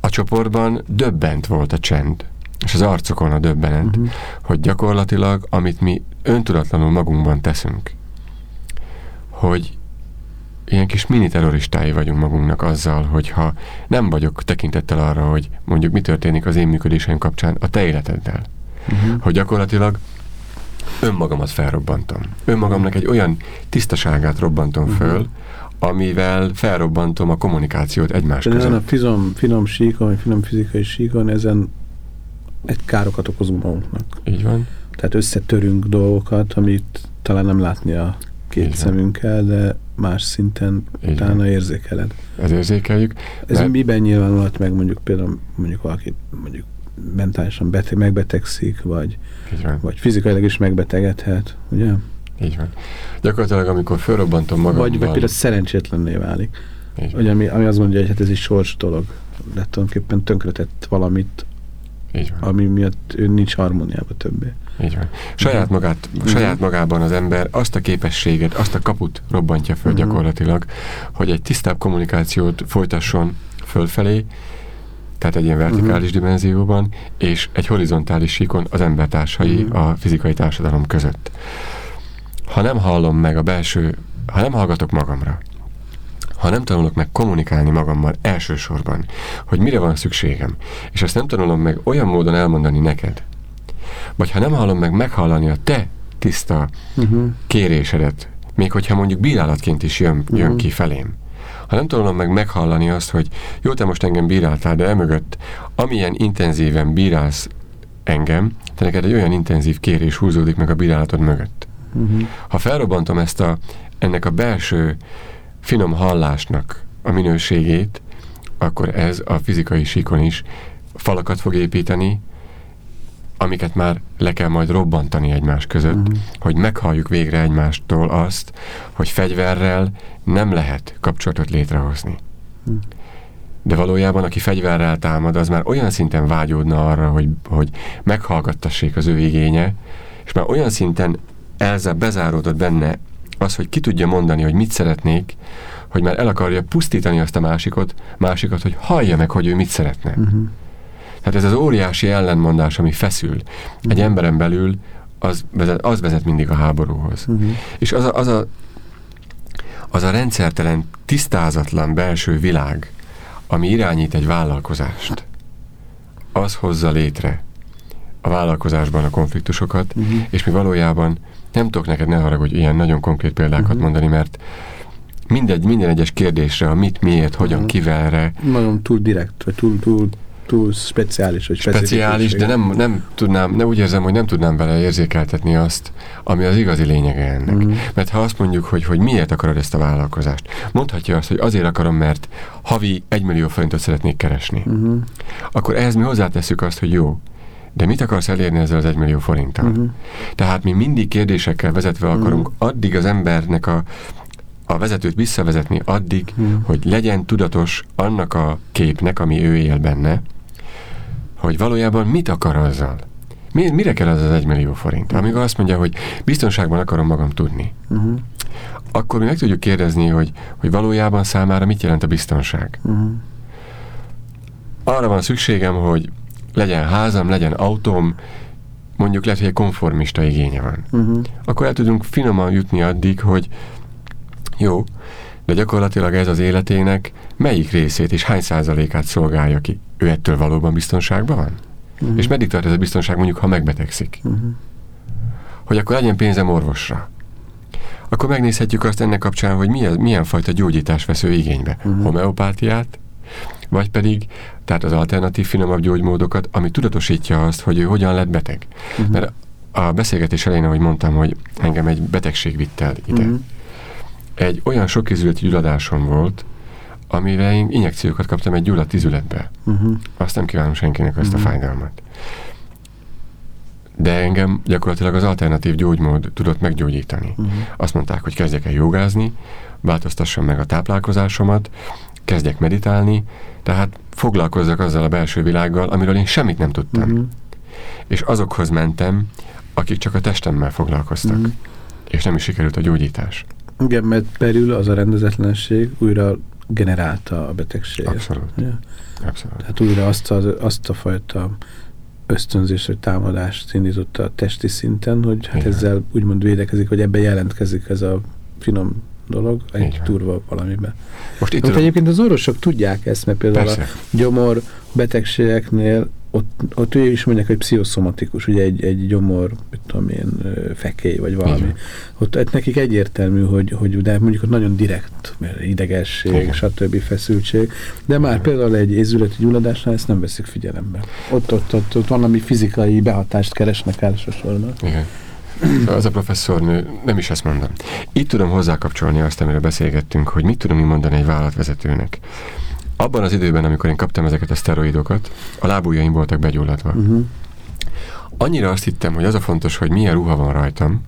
a csoportban döbbent volt a csend, és az arcokon a döbbenet, uh-huh. hogy gyakorlatilag, amit mi öntudatlanul magunkban teszünk, hogy ilyen kis mini terroristái vagyunk magunknak azzal, hogyha nem vagyok tekintettel arra, hogy mondjuk mi történik az én működésem kapcsán a te életeddel. Uh-huh. Hogy gyakorlatilag önmagamat felrobbantom. Önmagamnak egy olyan tisztaságát robbantom uh-huh. föl, amivel felrobbantom a kommunikációt egymás De között. Ezen a finom, finom síkon, vagy finom fizikai síkon, ezen egy károkat okozunk magunknak. Így van. Tehát összetörünk dolgokat, amit talán nem látni a két Így szemünkkel, de más szinten Így utána van. érzékeled. Ez érzékeljük. Ez de... miben nyilvánulhat meg mondjuk például mondjuk valaki mondjuk mentálisan beteg, megbetegszik, vagy, vagy fizikailag is megbetegedhet, ugye? Így van. Gyakorlatilag, amikor fölrobbantom magamban... Vagy, vagy például szerencsétlenné válik. Ugye, ami, ami azt mondja, hogy hát ez egy sors dolog. De tulajdonképpen tönkretett valamit, így van. ami miatt ő nincs harmóniában többé. Így van. Saját, magát, uh-huh. saját magában az ember azt a képességet, azt a kaput robbantja föl uh-huh. gyakorlatilag, hogy egy tisztább kommunikációt folytasson fölfelé, tehát egy ilyen vertikális uh-huh. dimenzióban, és egy horizontális síkon az embertársai uh-huh. a fizikai társadalom között. Ha nem hallom meg a belső, ha nem hallgatok magamra, ha nem tanulok meg kommunikálni magammal elsősorban, hogy mire van szükségem, és ezt nem tanulom meg olyan módon elmondani neked, vagy ha nem hallom meg meghallani a te tiszta uh-huh. kérésedet, még hogyha mondjuk bírálatként is jön, jön uh-huh. ki felém, ha nem tudom meg meghallani azt, hogy jó, te most engem bíráltál, de emögött, amilyen intenzíven bírálsz engem, te neked egy olyan intenzív kérés húzódik meg a bírálatod mögött. Uh-huh. Ha felrobbantom ezt a, ennek a belső finom hallásnak a minőségét, akkor ez a fizikai síkon is falakat fog építeni, amiket már le kell majd robbantani egymás között, uh-huh. hogy meghalljuk végre egymástól azt, hogy fegyverrel nem lehet kapcsolatot létrehozni. Uh-huh. De valójában, aki fegyverrel támad, az már olyan szinten vágyódna arra, hogy, hogy meghallgattassék az ő igénye, és már olyan szinten elze bezáródott benne az, hogy ki tudja mondani, hogy mit szeretnék, hogy már el akarja pusztítani azt a másikot, másikat, hogy hallja meg, hogy ő mit szeretne. Uh-huh. Tehát ez az óriási ellenmondás, ami feszül uh-huh. egy emberen belül, az vezet, az vezet mindig a háborúhoz. Uh-huh. És az a, az, a, az a rendszertelen, tisztázatlan belső világ, ami irányít egy vállalkozást, az hozza létre a vállalkozásban a konfliktusokat, uh-huh. és mi valójában nem tudok neked ne haragudj ilyen nagyon konkrét példákat uh-huh. mondani, mert mindegy, minden egyes kérdésre, a mit, miért, hogyan, uh-huh. kivelre. Nagyon túl direkt, vagy túl, túl túl speciális, vagy speciális, de nem, nem tudnám, nem úgy érzem, hogy nem tudnám vele érzékeltetni azt, ami az igazi lényege ennek. Uh-huh. Mert ha azt mondjuk, hogy, hogy miért akarod ezt a vállalkozást, mondhatja azt, hogy azért akarom, mert havi egy millió forintot szeretnék keresni. Uh-huh. Akkor ehhez mi hozzáteszük azt, hogy jó, de mit akarsz elérni ezzel az egymillió forinttal? Uh-huh. Tehát mi mindig kérdésekkel vezetve akarunk uh-huh. addig az embernek a, a vezetőt visszavezetni addig, uh-huh. hogy legyen tudatos annak a képnek, ami ő él benne, hogy valójában mit akar azzal. Mi, mire kell az az egymillió forint? Amikor azt mondja, hogy biztonságban akarom magam tudni. Uh-huh. Akkor mi meg tudjuk kérdezni, hogy, hogy valójában számára mit jelent a biztonság. Uh-huh. Arra van szükségem, hogy legyen házam, legyen autóm, mondjuk lehet, hogy egy konformista igénye van. Uh-huh. Akkor el tudunk finoman jutni addig, hogy jó, de gyakorlatilag ez az életének melyik részét és hány százalékát szolgálja ki? Ő ettől valóban biztonságban van? Uh-huh. És meddig tart ez a biztonság mondjuk, ha megbetegszik? Uh-huh. Hogy akkor legyen pénzem orvosra. Akkor megnézhetjük azt ennek kapcsán, hogy milyen, milyen fajta gyógyítás vesz ő igénybe. Uh-huh. Homeopátiát, vagy pedig tehát az alternatív finomabb gyógymódokat, ami tudatosítja azt, hogy ő hogyan lett beteg. Uh-huh. Mert a beszélgetés elején, ahogy mondtam, hogy engem egy betegség vitt el ide. Uh-huh. Egy olyan sokizületi gyulladásom volt, amivel én injekciókat kaptam egy gyulladt izületbe. Uh-huh. Azt nem kívánom senkinek ezt uh-huh. a fájdalmat. De engem gyakorlatilag az alternatív gyógymód tudott meggyógyítani. Uh-huh. Azt mondták, hogy kezdjek el jogázni, változtassam meg a táplálkozásomat, kezdjek meditálni, tehát foglalkozzak azzal a belső világgal, amiről én semmit nem tudtam. Uh-huh. És azokhoz mentem, akik csak a testemmel foglalkoztak. Uh-huh. És nem is sikerült a gyógyítás. Igen, mert belül az a rendezetlenség újra generálta a betegséget. Abszolút. Ja? Abszolút. Tehát újra azt a, azt a fajta ösztönzés, vagy támadást indította a testi szinten, hogy hát Igen. ezzel úgymond védekezik, hogy ebben jelentkezik ez a finom dolog egy Igen. turva valamiben. Most itt tudom... egyébként az orvosok tudják ezt, mert például Persze. a gyomor betegségeknél ott, ott ő is mondják, hogy pszichoszomatikus, ugye egy, egy gyomor, mit tudom én, fekély, vagy valami. Igen. Ott, ott nekik egyértelmű, hogy, hogy de mondjuk ott nagyon direkt, idegesség, Igen. stb. feszültség, de már Igen. például egy ézületi gyulladásnál ezt nem veszik figyelembe. Ott, ott, ott, ott valami fizikai behatást keresnek elsősorban. Igen. Az a professzornő, nem is ezt mondom. Itt tudom hozzákapcsolni azt, amiről beszélgettünk, hogy mit tudom mondani egy vállalatvezetőnek. Abban az időben, amikor én kaptam ezeket a szteroidokat, a lábujjaim voltak begyulladva. Uh-huh. Annyira azt hittem, hogy az a fontos, hogy milyen ruha van rajtam,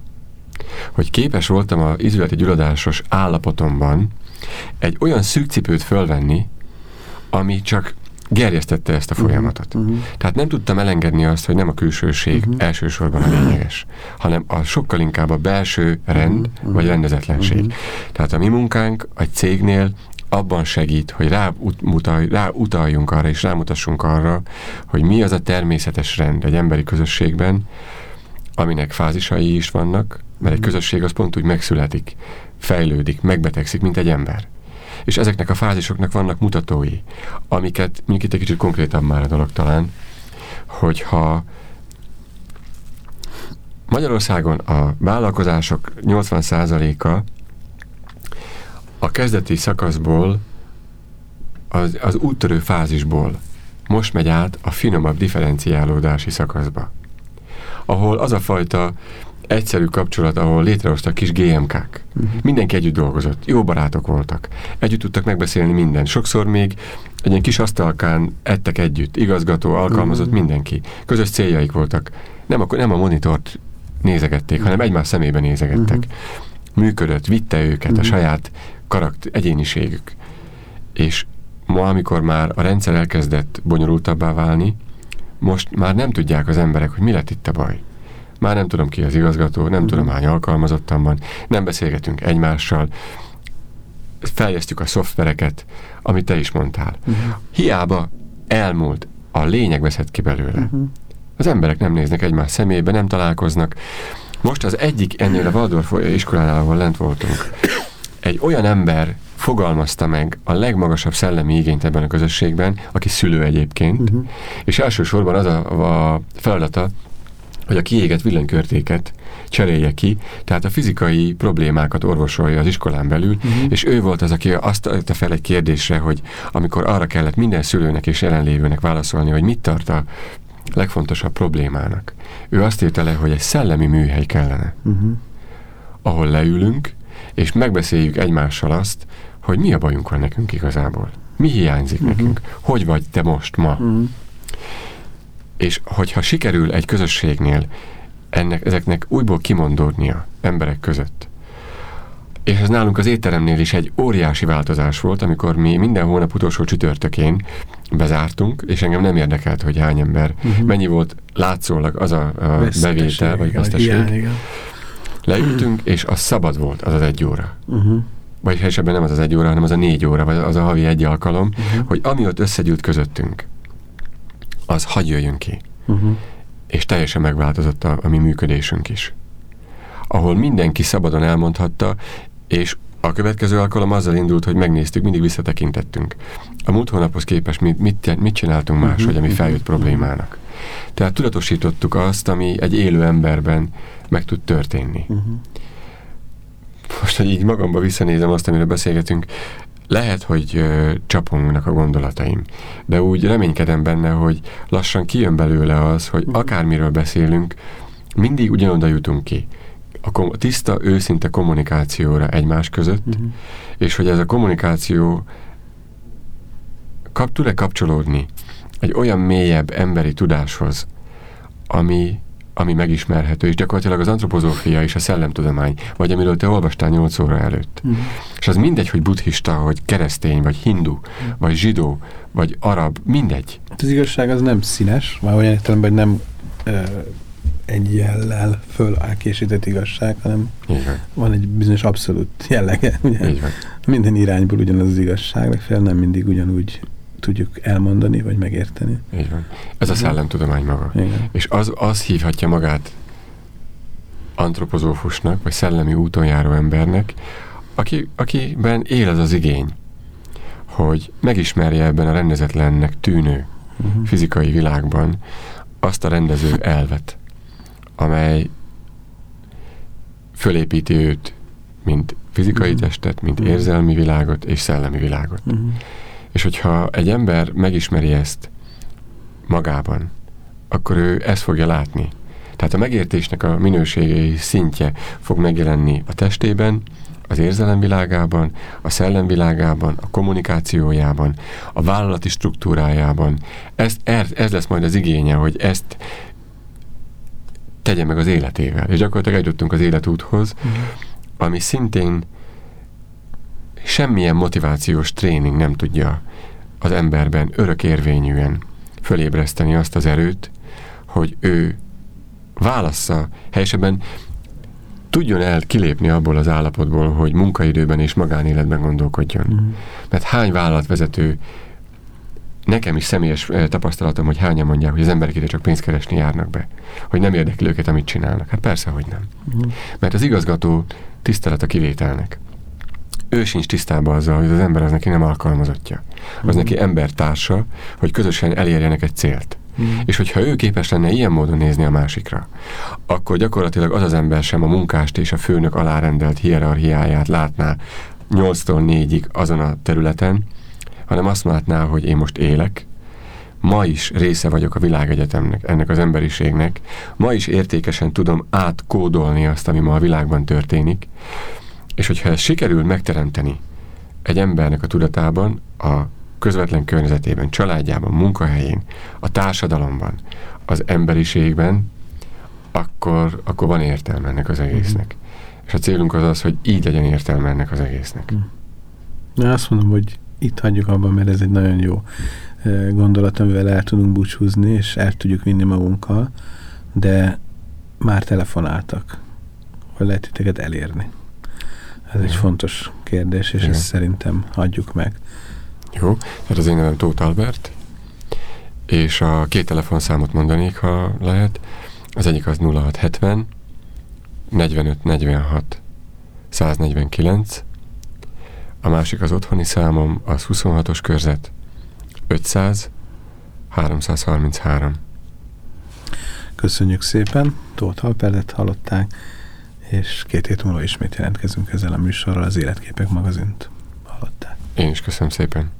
hogy képes voltam az izületi gyulladásos állapotomban egy olyan szűkcipőt fölvenni, ami csak gerjesztette ezt a mhm. folyamatot. Uh-huh. Tehát nem tudtam elengedni azt, hogy nem a külsőség uh-huh. elsősorban a lényeges, hanem a sokkal inkább a belső rend uh-huh. vagy rendezetlenség. Uh-huh. Tehát a mi munkánk egy cégnél abban segít, hogy rá, mutaj, rá utaljunk arra, és rámutassunk arra, hogy mi az a természetes rend egy emberi közösségben, aminek fázisai is vannak, mert egy közösség az pont úgy megszületik, fejlődik, megbetegszik, mint egy ember. És ezeknek a fázisoknak vannak mutatói, amiket, itt egy kicsit konkrétabb már a dolog talán, hogyha Magyarországon a vállalkozások 80%-a a kezdeti szakaszból, az, az úttörő fázisból most megy át a finomabb differenciálódási szakaszba, ahol az a fajta egyszerű kapcsolat, ahol létrehoztak kis GMK-k. Uh-huh. Mindenki együtt dolgozott, jó barátok voltak, együtt tudtak megbeszélni mindent. Sokszor még egy ilyen kis asztalkán ettek együtt, igazgató, alkalmazott uh-huh. mindenki. Közös céljaik voltak. Nem a, nem a monitort nézegették, uh-huh. hanem egymás szemébe nézegettek. Uh-huh. Működött, vitte őket uh-huh. a saját karakt, egyéniségük. És ma, amikor már a rendszer elkezdett bonyolultabbá válni, most már nem tudják az emberek, hogy mi lett itt a baj. Már nem tudom ki az igazgató, nem tudom hány alkalmazottam van, nem beszélgetünk egymással, feljesztjük a szoftvereket, amit te is mondtál. Uh-huh. Hiába elmúlt, a lényeg veszett ki belőle. Uh-huh. Az emberek nem néznek egymás szemébe, nem találkoznak. Most az egyik ennél a Waldorf iskolánál, ahol lent voltunk, egy olyan ember fogalmazta meg a legmagasabb szellemi igényt ebben a közösségben, aki szülő egyébként, uh-huh. és elsősorban az a, a feladata, hogy a kiégett villanykörtéket cserélje ki, tehát a fizikai problémákat orvosolja az iskolán belül, uh-huh. és ő volt az, aki azt adta fel egy kérdésre, hogy amikor arra kellett minden szülőnek és jelenlévőnek válaszolni, hogy mit tart a legfontosabb problémának. Ő azt írta le, hogy egy szellemi műhely kellene, uh-huh. ahol leülünk, és megbeszéljük egymással azt, hogy mi a bajunk van nekünk igazából. Mi hiányzik uh-huh. nekünk? Hogy vagy te most ma? Uh-huh. És hogyha sikerül egy közösségnél ennek, ezeknek újból kimondódnia emberek között, és ez nálunk az étteremnél is egy óriási változás volt, amikor mi minden hónap utolsó csütörtökén bezártunk, és engem nem érdekelt, hogy hány ember, uh-huh. mennyi volt látszólag az a, a bevétel, vagy veszteség. Leültünk, és az szabad volt, az az egy óra. Uh-huh. Vagy helyesebben nem az az egy óra, hanem az a négy óra, vagy az a havi egy alkalom, uh-huh. hogy ami ott összegyűlt közöttünk, az hagy jöjjön ki. Uh-huh. És teljesen megváltozott a, a mi működésünk is. Ahol mindenki szabadon elmondhatta, és a következő alkalom azzal indult, hogy megnéztük, mindig visszatekintettünk. A múlt hónaphoz képest mit, mit, mit csináltunk más, uh-huh. hogy ami feljött problémának. Tehát tudatosítottuk azt, ami egy élő emberben meg tud történni. Uh-huh. Most, hogy így magamba visszanézem azt, amiről beszélgetünk, lehet, hogy csapongnak a gondolataim, de úgy reménykedem benne, hogy lassan kijön belőle az, hogy uh-huh. akármiről beszélünk, mindig ugyanoda jutunk ki. A, kom- tiszta, őszinte kommunikációra egymás között, uh-huh. és hogy ez a kommunikáció kap, tud-e kapcsolódni egy olyan mélyebb emberi tudáshoz, ami, ami megismerhető, és gyakorlatilag az antropozófia és a szellemtudomány, vagy amiről te olvastál 8 óra előtt. Mm. És az mindegy, hogy buddhista, vagy keresztény, vagy hindu, mm. vagy zsidó, vagy arab, mindegy. Hát az igazság az nem színes, már olyan értelemben, hogy nem ö, egy jellel föl elkészített igazság, hanem Igen. van egy bizonyos abszolút jellege. Ugye? Minden irányból ugyanaz az igazság, legfeljebb nem mindig ugyanúgy tudjuk elmondani, vagy megérteni. Így van. Ez a szellemtudomány maga. Igen. És az, az hívhatja magát antropozófusnak, vagy szellemi úton járó embernek, aki, akiben él az az igény, hogy megismerje ebben a rendezetlennek tűnő uh-huh. fizikai világban azt a rendező elvet, amely fölépíti őt, mint fizikai uh-huh. testet, mint érzelmi világot és szellemi világot. Uh-huh. És hogyha egy ember megismeri ezt magában, akkor ő ezt fogja látni. Tehát a megértésnek a minőségei szintje fog megjelenni a testében, az érzelemvilágában, a szellemvilágában, a kommunikációjában, a vállalati struktúrájában. Ez, ez lesz majd az igénye, hogy ezt tegye meg az életével. És gyakorlatilag eljutottunk az életúthoz, uh-huh. ami szintén semmilyen motivációs tréning nem tudja az emberben örökérvényűen fölébreszteni azt az erőt, hogy ő válassza, helyesebben tudjon el kilépni abból az állapotból, hogy munkaidőben és magánéletben gondolkodjon. Mm. Mert hány vállalatvezető, nekem is személyes eh, tapasztalatom, hogy hányan mondják, hogy az emberek ide csak pénzt keresni járnak be. Hogy nem érdekli őket, amit csinálnak. Hát persze, hogy nem. Mm. Mert az igazgató tisztelet a kivételnek. Ő sincs tisztában azzal, hogy az ember az neki nem alkalmazottja. Az mm. neki embertársa, hogy közösen elérjenek egy célt. Mm. És hogyha ő képes lenne ilyen módon nézni a másikra, akkor gyakorlatilag az az ember sem a munkást és a főnök alárendelt hierarchiáját látná 8-tól 4-ig azon a területen, hanem azt látná, hogy én most élek, ma is része vagyok a világegyetemnek, ennek az emberiségnek, ma is értékesen tudom átkódolni azt, ami ma a világban történik, és hogyha ezt sikerül megteremteni egy embernek a tudatában, a közvetlen környezetében, családjában, munkahelyén, a társadalomban, az emberiségben, akkor, akkor van értelme ennek az egésznek. Mm. És a célunk az az, hogy így legyen értelme ennek az egésznek. Mm. azt mondom, hogy itt hagyjuk abban, mert ez egy nagyon jó gondolat, amivel el tudunk búcsúzni, és el tudjuk vinni magunkkal, de már telefonáltak, hogy lehet titeket elérni. Ez egy fontos kérdés, és Igen. ezt szerintem hagyjuk meg. Jó, tehát az én nevem Tóth Albert, és a két telefonszámot mondanék, ha lehet. Az egyik az 0670 45 46 149, a másik az otthoni számom, az 26-os körzet 500 333. Köszönjük szépen, Tóth Alperdet hallották, és két hét múlva ismét jelentkezünk ezzel a műsorral, az Életképek magazint hallották. Én is köszönöm szépen.